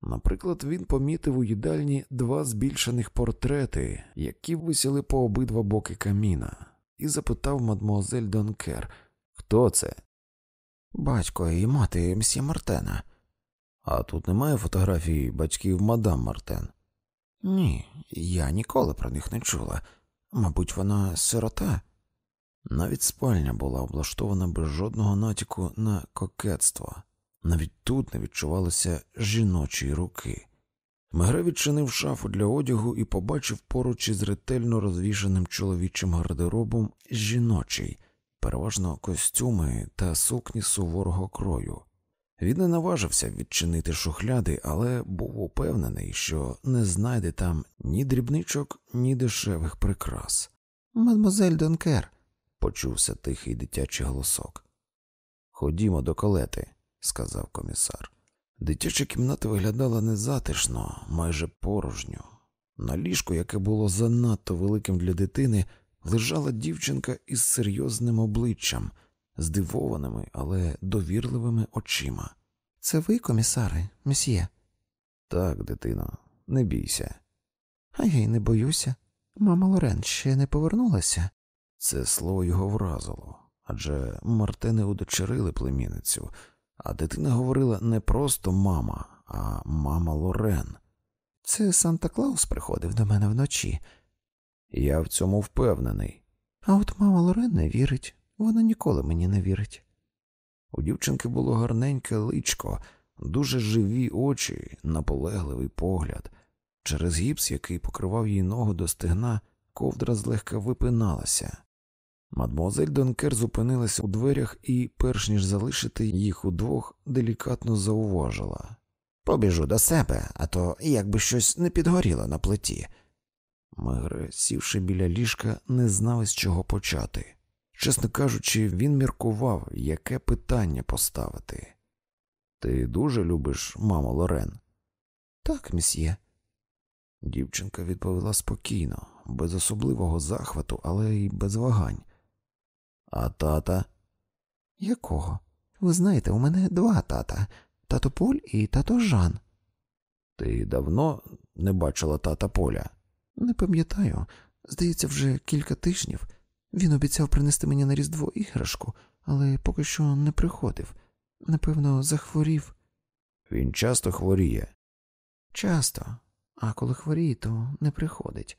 Наприклад, він помітив у їдальні два збільшених портрети, які висіли по обидва боки каміна, і запитав мадмуазель Донкер, хто це? Батько і мати мсьє Мартена. А тут немає фотографій батьків мадам Мартен. Ні, я ніколи про них не чула. Мабуть, вона сирота. Навіть спальня була облаштована без жодного натяку на кокетство, навіть тут не відчувалося жіночої руки. Мегре відчинив шафу для одягу і побачив поруч із ретельно розвішаним чоловічим гардеробом жіночий, переважно костюми та сукні суворого крою. Він не наважився відчинити шухляди, але був упевнений, що не знайде там ні дрібничок, ні дешевих прикрас. Мадмозель Донкер, почувся тихий дитячий голосок. Ходімо до колети, сказав комісар. Дитяча кімната виглядала незатишно, майже порожньо. На ліжку, яке було занадто великим для дитини, лежала дівчинка із серйозним обличчям, здивованими, але довірливими очима. Це ви, комісари, месьє? Так, дитино, не бійся. А я й не боюся. Мама Лорен ще не повернулася. Це слово його вразило, адже Мартени удочерили племінницю, а дитина говорила не просто мама, а мама Лорен. Це Санта Клаус приходив до мене вночі. Я в цьому впевнений. А от мама Лорен не вірить, вона ніколи мені не вірить. У дівчинки було гарненьке личко, дуже живі очі, наполегливий погляд. Через гіпс, який покривав її ногу до стегна, ковдра злегка випиналася. Мадмуазель Донкер зупинилася у дверях і, перш ніж залишити їх удвох, делікатно зауважила. Побіжу до себе, а то якби щось не підгоріло на плиті. Мегре, сівши біля ліжка, не знав із чого почати. Чесно кажучи, він міркував, яке питання поставити. Ти дуже любиш маму Лорен? Так, місьє. Дівчинка відповіла спокійно, без особливого захвату, але й без вагань. А тата? Якого? Ви знаєте, у мене два тата тато Поль і тато Жан. Ти давно не бачила тата Поля? Не пам'ятаю. Здається, вже кілька тижнів. Він обіцяв принести мені на Різдво іграшку, але поки що не приходив. Напевно, захворів. Він часто хворіє. Часто, а коли хворіє, то не приходить.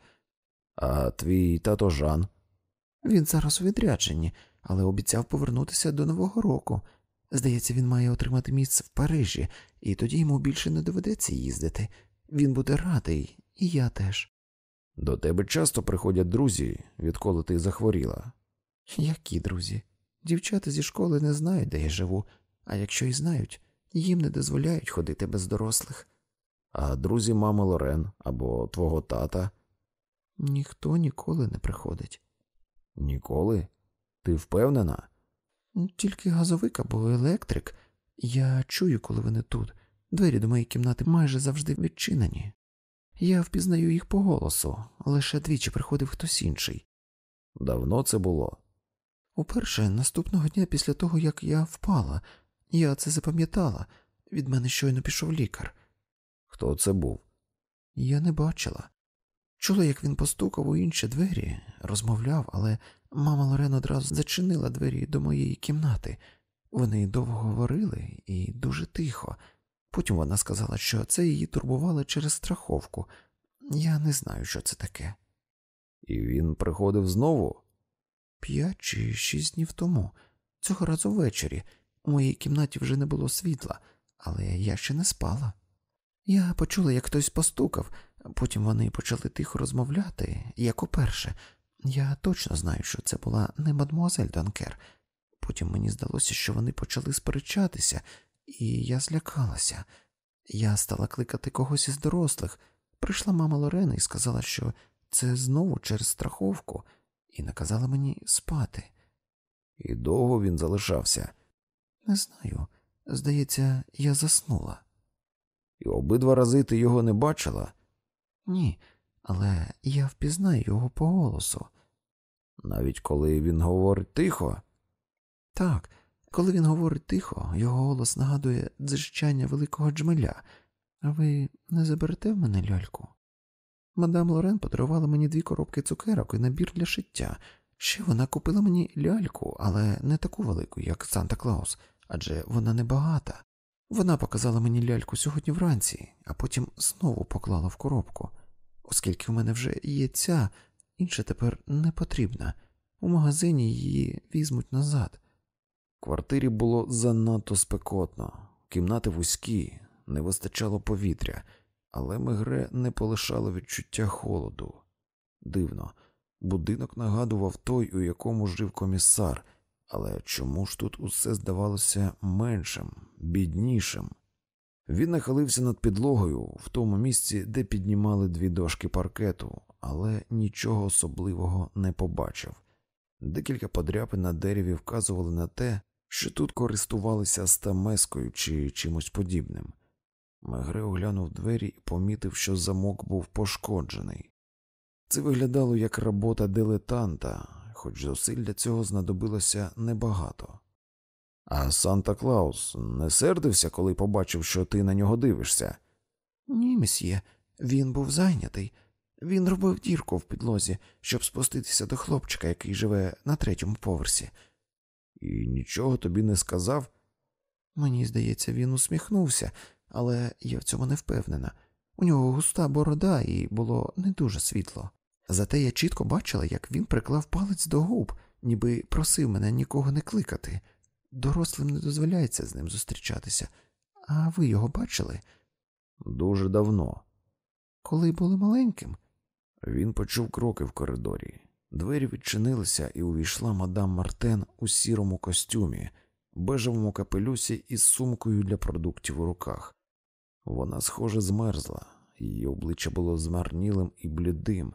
А твій тато Жан? Він зараз у відрядженні, але обіцяв повернутися до Нового року. Здається, він має отримати місце в Парижі, і тоді йому більше не доведеться їздити. Він буде радий, і я теж. До тебе часто приходять друзі, відколи ти захворіла. Які друзі? Дівчата зі школи не знають, де я живу, а якщо й знають, їм не дозволяють ходити без дорослих. А друзі мами Лорен або твого тата? Ніхто ніколи не приходить. Ніколи? Ти впевнена? Тільки газовик або електрик. Я чую, коли вони тут. Двері до моєї кімнати майже завжди відчинені. Я впізнаю їх по голосу, лише двічі приходив хтось інший. Давно це було? Уперше наступного дня після того, як я впала, я це запам'ятала. Від мене щойно пішов лікар. Хто це був? Я не бачила. Чула, як він постукав у інші двері, розмовляв, але мама Лорен одразу зачинила двері до моєї кімнати. Вони довго говорили і дуже тихо. Потім вона сказала, що це її турбувало через страховку. Я не знаю, що це таке. І він приходив знову? П'ять чи шість днів тому. Цього разу ввечері. У моїй кімнаті вже не було світла, але я ще не спала. Я почула, як хтось постукав, потім вони почали тихо розмовляти, як уперше. Я точно знаю, що це була не мадмуазель Донкер. Потім мені здалося, що вони почали сперечатися, і я злякалася. Я стала кликати когось із дорослих. Прийшла мама Лорена і сказала, що це знову через страховку, і наказала мені спати. І довго він залишався? Не знаю. Здається, я заснула. І обидва рази ти його не бачила? Ні, але я впізнаю його по голосу. Навіть коли він говорить тихо. Так, коли він говорить тихо, його голос нагадує дзижчання великого джмеля. А ви не заберете в мене ляльку? Мадам Лорен подарувала мені дві коробки цукерок і набір для шиття. Ще вона купила мені ляльку, але не таку велику, як Санта Клаус, адже вона небагата. Вона показала мені ляльку сьогодні вранці, а потім знову поклала в коробку. Оскільки в мене вже є ця, інша тепер не потрібна. У магазині її візьмуть назад. Квартирі було занадто спекотно, кімнати вузькі, не вистачало повітря, але Мегре не полишало відчуття холоду. Дивно, будинок нагадував той, у якому жив комісар, але чому ж тут усе здавалося меншим, біднішим? Він нахилився над підлогою в тому місці, де піднімали дві дошки паркету, але нічого особливого не побачив. Декілька подряпин на дереві вказували на те, що тут користувалися стамескою чи чимось подібним. Мегре оглянув двері і помітив, що замок був пошкоджений. Це виглядало як робота дилетанта, хоч зусиль для цього знадобилося небагато. А Санта Клаус не сердився, коли побачив, що ти на нього дивишся. Ні, месьє, він був зайнятий. Він робив дірку в підлозі, щоб спуститися до хлопчика, який живе на третьому поверсі. І нічого тобі не сказав? Мені здається, він усміхнувся, але я в цьому не впевнена. У нього густа борода і було не дуже світло. Зате я чітко бачила, як він приклав палець до губ, ніби просив мене нікого не кликати. Дорослим не дозволяється з ним зустрічатися. А ви його бачили? Дуже давно. Коли були маленьким? Він почув кроки в коридорі. Двері відчинилися, і увійшла мадам Мартен у сірому костюмі, бежевому капелюсі із сумкою для продуктів у руках. Вона, схоже, змерзла, її обличчя було змарнілим і блідим.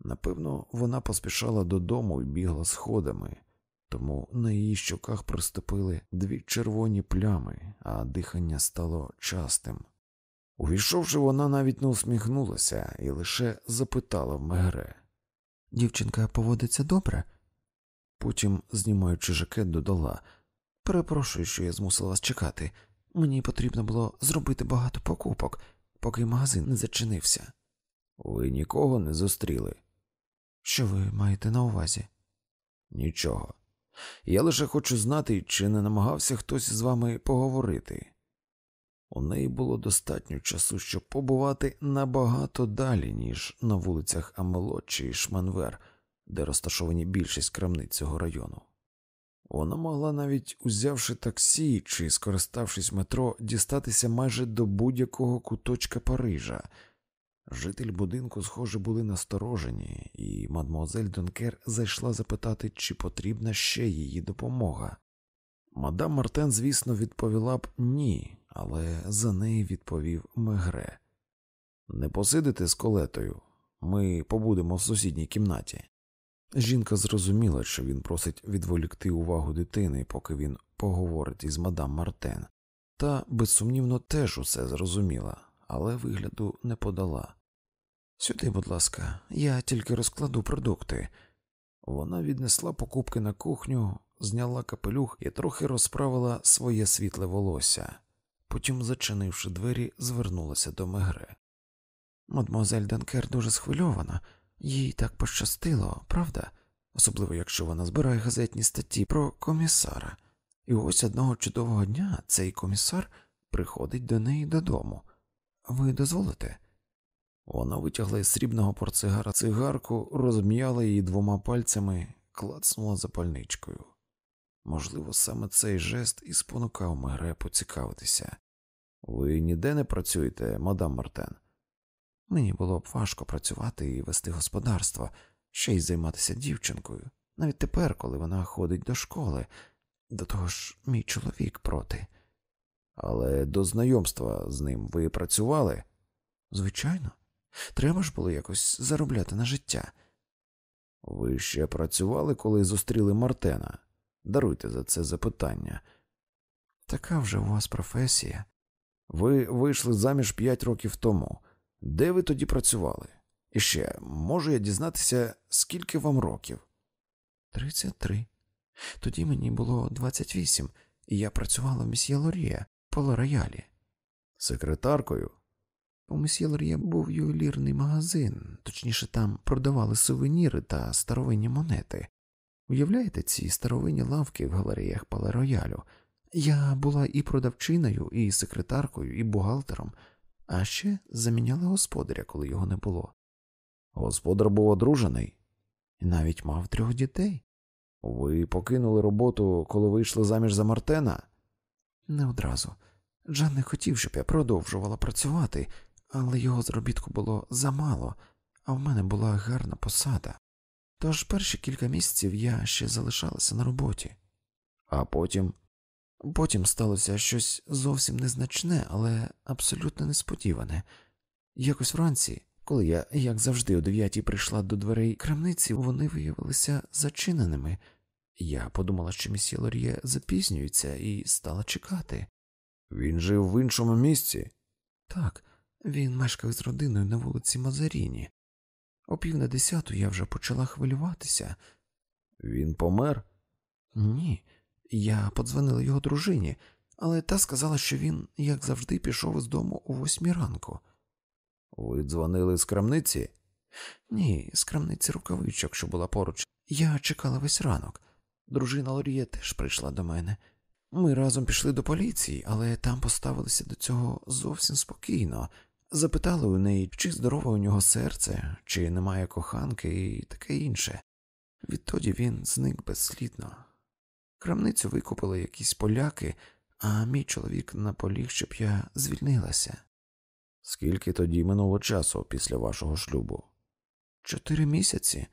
Напевно, вона поспішала додому і бігла сходами, тому на її щоках приступили дві червоні плями, а дихання стало частим. Увійшовши, вона навіть не усміхнулася і лише запитала в Мегре. Дівчинка поводиться добре. Потім, знімаючи жакет, додала Перепрошую, що я змусила вас чекати. Мені потрібно було зробити багато покупок, поки магазин не зачинився. Ви нікого не зустріли? Що ви маєте на увазі? Нічого. Я лише хочу знати, чи не намагався хтось з вами поговорити. У неї було достатньо часу, щоб побувати набагато далі, ніж на вулицях Амелот чи Шманвер, де розташовані більшість крамниць цього району. Вона могла навіть, узявши таксі чи скориставшись метро, дістатися майже до будь-якого куточка Парижа. Житель будинку, схоже, були насторожені, і мадмуазель Донкер зайшла запитати, чи потрібна ще її допомога. Мадам Мартен, звісно, відповіла б ні, але за неї відповів Мегре. Не посидите з колетою, ми побудемо в сусідній кімнаті. Жінка зрозуміла, що він просить відволікти увагу дитини, поки він поговорить із мадам Мартен, та безсумнівно теж усе зрозуміла, але вигляду не подала. Сюди, будь ласка, я тільки розкладу продукти. Вона віднесла покупки на кухню, зняла капелюх і трохи розправила своє світле волосся. Потім, зачинивши двері, звернулася до Мегре. Мадмозель Данкер дуже схвильована, їй так пощастило, правда? Особливо якщо вона збирає газетні статті про комісара. І ось одного чудового дня цей комісар приходить до неї додому. Ви дозволите? Вона витягла із срібного портсигара цигарку, розм'яла її двома пальцями, клацнула запальничкою. Можливо, саме цей жест і спонукав Мегре поцікавитися. Ви ніде не працюєте, мадам Мартен? Мені було б важко працювати і вести господарство, ще й займатися дівчинкою, навіть тепер, коли вона ходить до школи, до того ж, мій чоловік проти. Але до знайомства з ним ви працювали? Звичайно, треба ж було якось заробляти на життя. Ви ще працювали, коли зустріли Мартена? Даруйте за це запитання. Така вже у вас професія. Ви вийшли заміж п'ять років тому. Де ви тоді працювали? І ще можу я дізнатися, скільки вам років? Тридцять три. Тоді мені було двадцять вісім, і я працювала в місьє Лорія по роялі. Секретаркою? У месьє Лор'є був ювелірний магазин, точніше, там продавали сувеніри та старовинні монети. Уявляєте ці старовинні лавки в галереях Пале Роялю? Я була і продавчиною, і секретаркою, і бухгалтером, а ще заміняла господаря, коли його не було. Господар був одружений. І навіть мав трьох дітей. Ви покинули роботу, коли вийшли заміж за Мартена? Не одразу. Джан не хотів, щоб я продовжувала працювати, але його заробітку було замало, а в мене була гарна посада. Тож перші кілька місяців я ще залишалася на роботі. А потім Потім сталося щось зовсім незначне, але абсолютно несподіване. Якось вранці, коли я, як завжди, о дев'ятій прийшла до дверей крамниці, вони виявилися зачиненими. Я подумала, що місьє Лор'є запізнюється і стала чекати. він жив в іншому місці. Так, він мешкав з родиною на вулиці Мазаріні. О пів на десяту я вже почала хвилюватися. Він помер? Ні, я подзвонила його дружині, але та сказала, що він, як завжди, пішов із дому о восьмій ранку. Ви дзвонили з крамниці? Ні, з крамниці рукавичок, що була поруч. Я чекала весь ранок. Дружина Лоріє теж прийшла до мене. Ми разом пішли до поліції, але там поставилися до цього зовсім спокійно. Запитали у неї, чи здорове у нього серце, чи немає коханки і таке інше. Відтоді він зник безслідно. Крамницю викупили якісь поляки, а мій чоловік наполіг, щоб я звільнилася. Скільки тоді минуло часу після вашого шлюбу? Чотири місяці.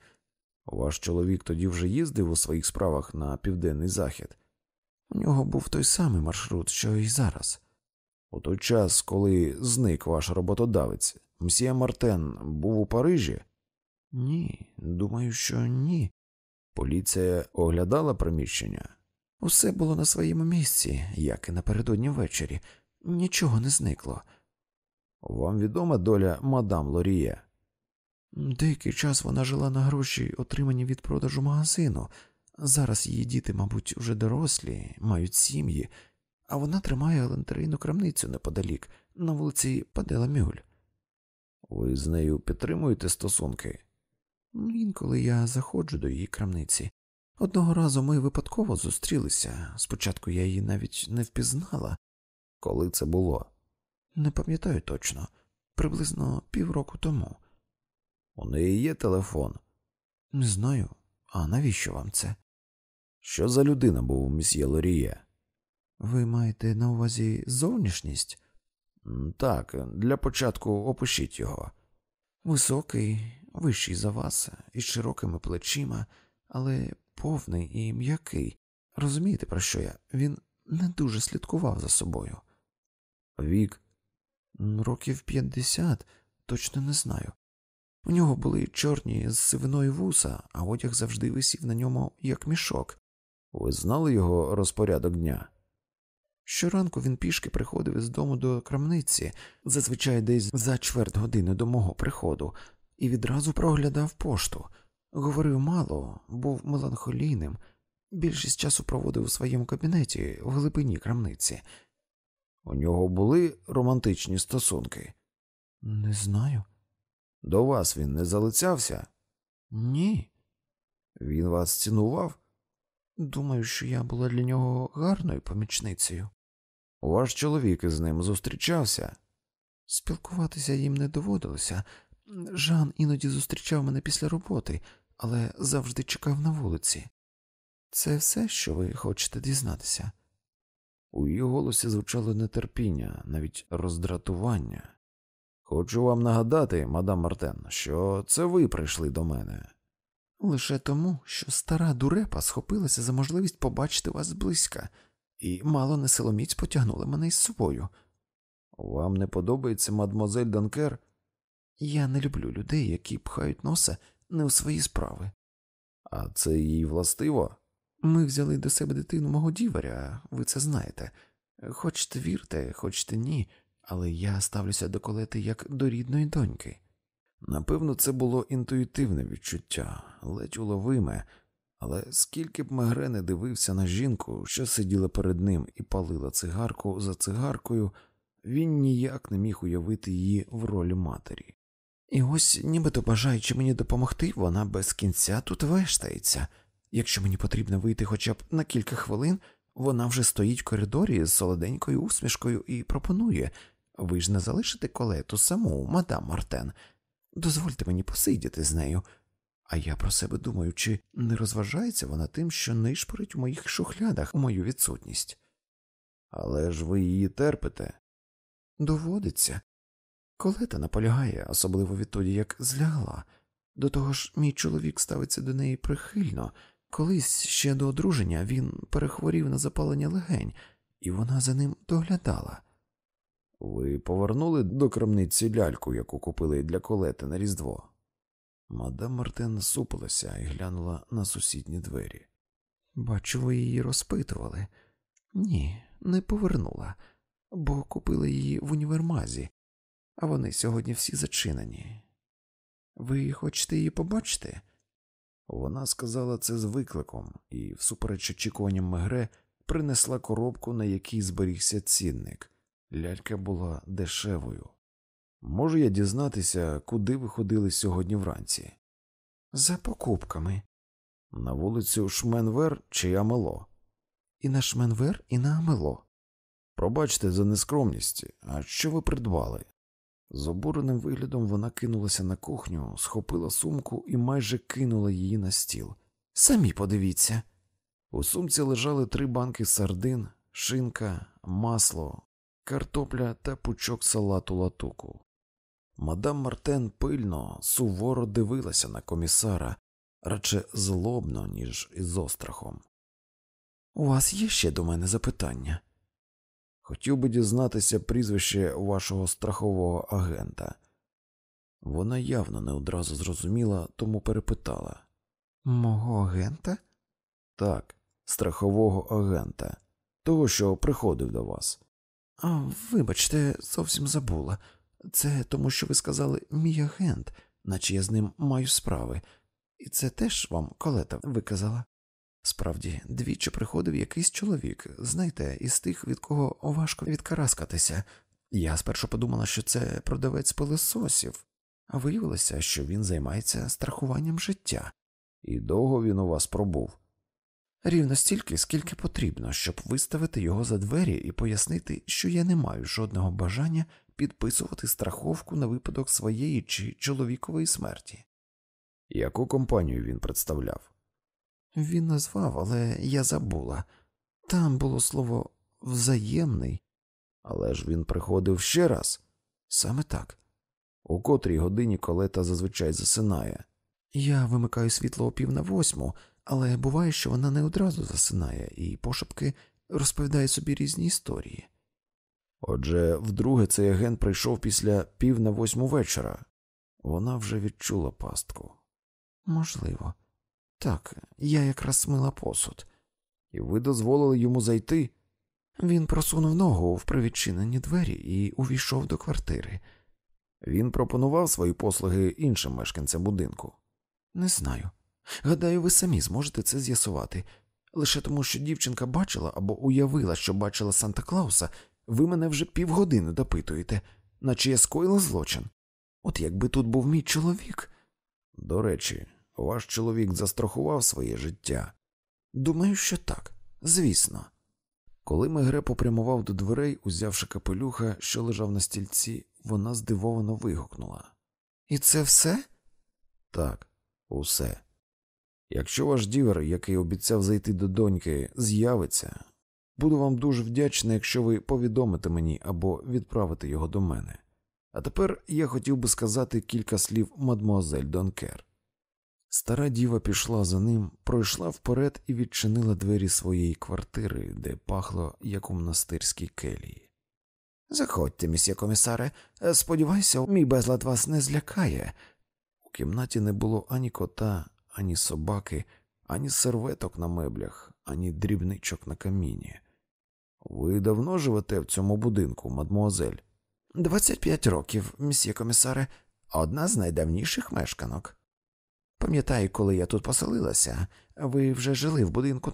Ваш чоловік тоді вже їздив у своїх справах на південний захід. У нього був той самий маршрут, що і зараз. У той час, коли зник ваш роботодавець, мсьє Мартен був у Парижі? Ні, думаю, що ні. Поліція оглядала приміщення. Усе було на своєму місці, як і напередодні ввечері. Нічого не зникло. Вам відома доля мадам Лоріє? Деякий час вона жила на гроші, отримані від продажу магазину. Зараз її діти, мабуть, вже дорослі, мають сім'ї, а вона тримає галантерейну крамницю неподалік, на вулиці Падела Мюль. Ви з нею підтримуєте стосунки? Інколи я заходжу до її крамниці. Одного разу ми випадково зустрілися. Спочатку я її навіть не впізнала. Коли це було? Не пам'ятаю точно, приблизно півроку тому. У неї є телефон. Не знаю. А навіщо вам це? Що за людина був у мсьє Лоріє? Ви маєте на увазі зовнішність? Так, для початку опишіть його. Високий, вищий за вас, із широкими плечима, але повний і м'який. Розумієте, про що я? Він не дуже слідкував за собою. Вік, Років п'ятдесят, точно не знаю. У нього були чорні з сивиною вуса, а одяг завжди висів на ньому як мішок. ви знали його розпорядок дня? Щоранку він пішки приходив із дому до крамниці, зазвичай десь за чверть години до мого приходу, і відразу проглядав пошту. Говорив мало, був меланхолійним, більшість часу проводив у своєму кабінеті в глибині крамниці. У нього були романтичні стосунки. Не знаю. До вас він не залицявся? Ні. Він вас цінував? Думаю, що я була для нього гарною помічницею. Ваш чоловік із ним зустрічався? Спілкуватися їм не доводилося. Жан іноді зустрічав мене після роботи, але завжди чекав на вулиці. Це все, що ви хочете дізнатися? У її голосі звучало нетерпіння, навіть роздратування. Хочу вам нагадати, мадам Мартен, що це ви прийшли до мене. Лише тому, що стара дурепа схопилася за можливість побачити вас зблизька, і мало не силоміць потягнула мене із собою. Вам не подобається мадмозель Данкер? Я не люблю людей, які пхають носа не у свої справи. А це їй властиво? Ми взяли до себе дитину мого діверя, ви це знаєте. Хочете вірте, хочете ні, але я ставлюся до колети як до рідної доньки. Напевно, це було інтуїтивне відчуття, ледь уловиме, але скільки б Мегре не дивився на жінку, що сиділа перед ним і палила цигарку за цигаркою, він ніяк не міг уявити її в ролі матері. І ось, нібито бажаючи мені допомогти, вона без кінця тут вештається. Якщо мені потрібно вийти хоча б на кілька хвилин, вона вже стоїть в коридорі з солоденькою усмішкою і пропонує ви ж не залишите колету саму, мадам Мартен. Дозвольте мені посидіти з нею. А я про себе думаю, чи не розважається вона тим, що нишпорить у моїх шухлядах у мою відсутність. Але ж ви її терпите. Доводиться. Колета наполягає, особливо відтоді, як злягла. До того ж, мій чоловік ставиться до неї прихильно. Колись ще до одруження він перехворів на запалення легень, і вона за ним доглядала. Ви повернули до крамниці ляльку, яку купили для колети на Різдво. Мадам Мартен насупилася і глянула на сусідні двері. Бачу, ви її розпитували. Ні, не повернула, бо купила її в універмазі, а вони сьогодні всі зачинені. Ви хочете її побачити? Вона сказала це з викликом і, всупереч очікуванням Мегре, принесла коробку, на якій зберігся цінник. Лялька була дешевою. Можу я дізнатися, куди ви ходили сьогодні вранці? За покупками. На вулицю Шменвер чи Амело? І на Шменвер, і на Амело. Пробачте за нескромність, а що ви придбали? З обуреним виглядом вона кинулася на кухню, схопила сумку і майже кинула її на стіл. Самі подивіться. У сумці лежали три банки сардин, шинка, масло, картопля та пучок салату латуку. Мадам Мартен пильно, суворо дивилася на комісара, радше злобно, ніж із острахом. У вас є ще до мене запитання? Хотів би дізнатися прізвище вашого страхового агента. Вона явно не одразу зрозуміла, тому перепитала Мого агента? Так, страхового агента, того, що приходив до вас. А, вибачте, зовсім забула. Це тому, що ви сказали мій агент, наче я з ним маю справи, і це теж вам колета виказала. Справді, двічі приходив якийсь чоловік, знаєте, із тих, від кого важко відкараскатися. Я спершу подумала, що це продавець пилососів, а виявилося, що він займається страхуванням життя. І довго він у вас пробув? Рівно стільки, скільки потрібно, щоб виставити його за двері і пояснити, що я не маю жодного бажання підписувати страховку на випадок своєї чи чоловікової смерті. Яку компанію він представляв? Він назвав, але я забула. Там було слово взаємний. Але ж він приходив ще раз. Саме так. У котрій годині колета зазвичай засинає. Я вимикаю світло о пів на восьму, але буває, що вона не одразу засинає і пошепки розповідає собі різні історії. Отже, вдруге цей агент прийшов після пів на восьму вечора. Вона вже відчула пастку. Можливо. Так, я якраз мила посуд. І ви дозволили йому зайти? Він просунув ногу в привідчинені двері і увійшов до квартири. Він пропонував свої послуги іншим мешканцям будинку. Не знаю. Гадаю, ви самі зможете це з'ясувати. Лише тому, що дівчинка бачила або уявила, що бачила Санта Клауса, ви мене вже півгодини допитуєте, наче я скоїла злочин. От якби тут був мій чоловік. До речі, ваш чоловік застрахував своє життя. Думаю, що так, звісно. Коли Мегре попрямував до дверей, узявши капелюха, що лежав на стільці, вона здивовано вигукнула. І це все? Так, усе. Якщо ваш дівер, який обіцяв зайти до доньки, з'явиться, буду вам дуже вдячний, якщо ви повідомите мені або відправите його до мене. А тепер я хотів би сказати кілька слів мадмуазель Донкер. Стара діва пішла за ним, пройшла вперед і відчинила двері своєї квартири, де пахло, як у монастирській келії. Заходьте, місьє комісаре, сподіваюся, мій безлад вас не злякає. У кімнаті не було ані кота, ані собаки, ані серветок на меблях, ані дрібничок на каміні. Ви давно живете в цьому будинку, мадмуазель? Двадцять п'ять років, мсьє комісаре, одна з найдавніших мешканок. Пам'ятаю, коли я тут поселилася, ви вже жили в будинку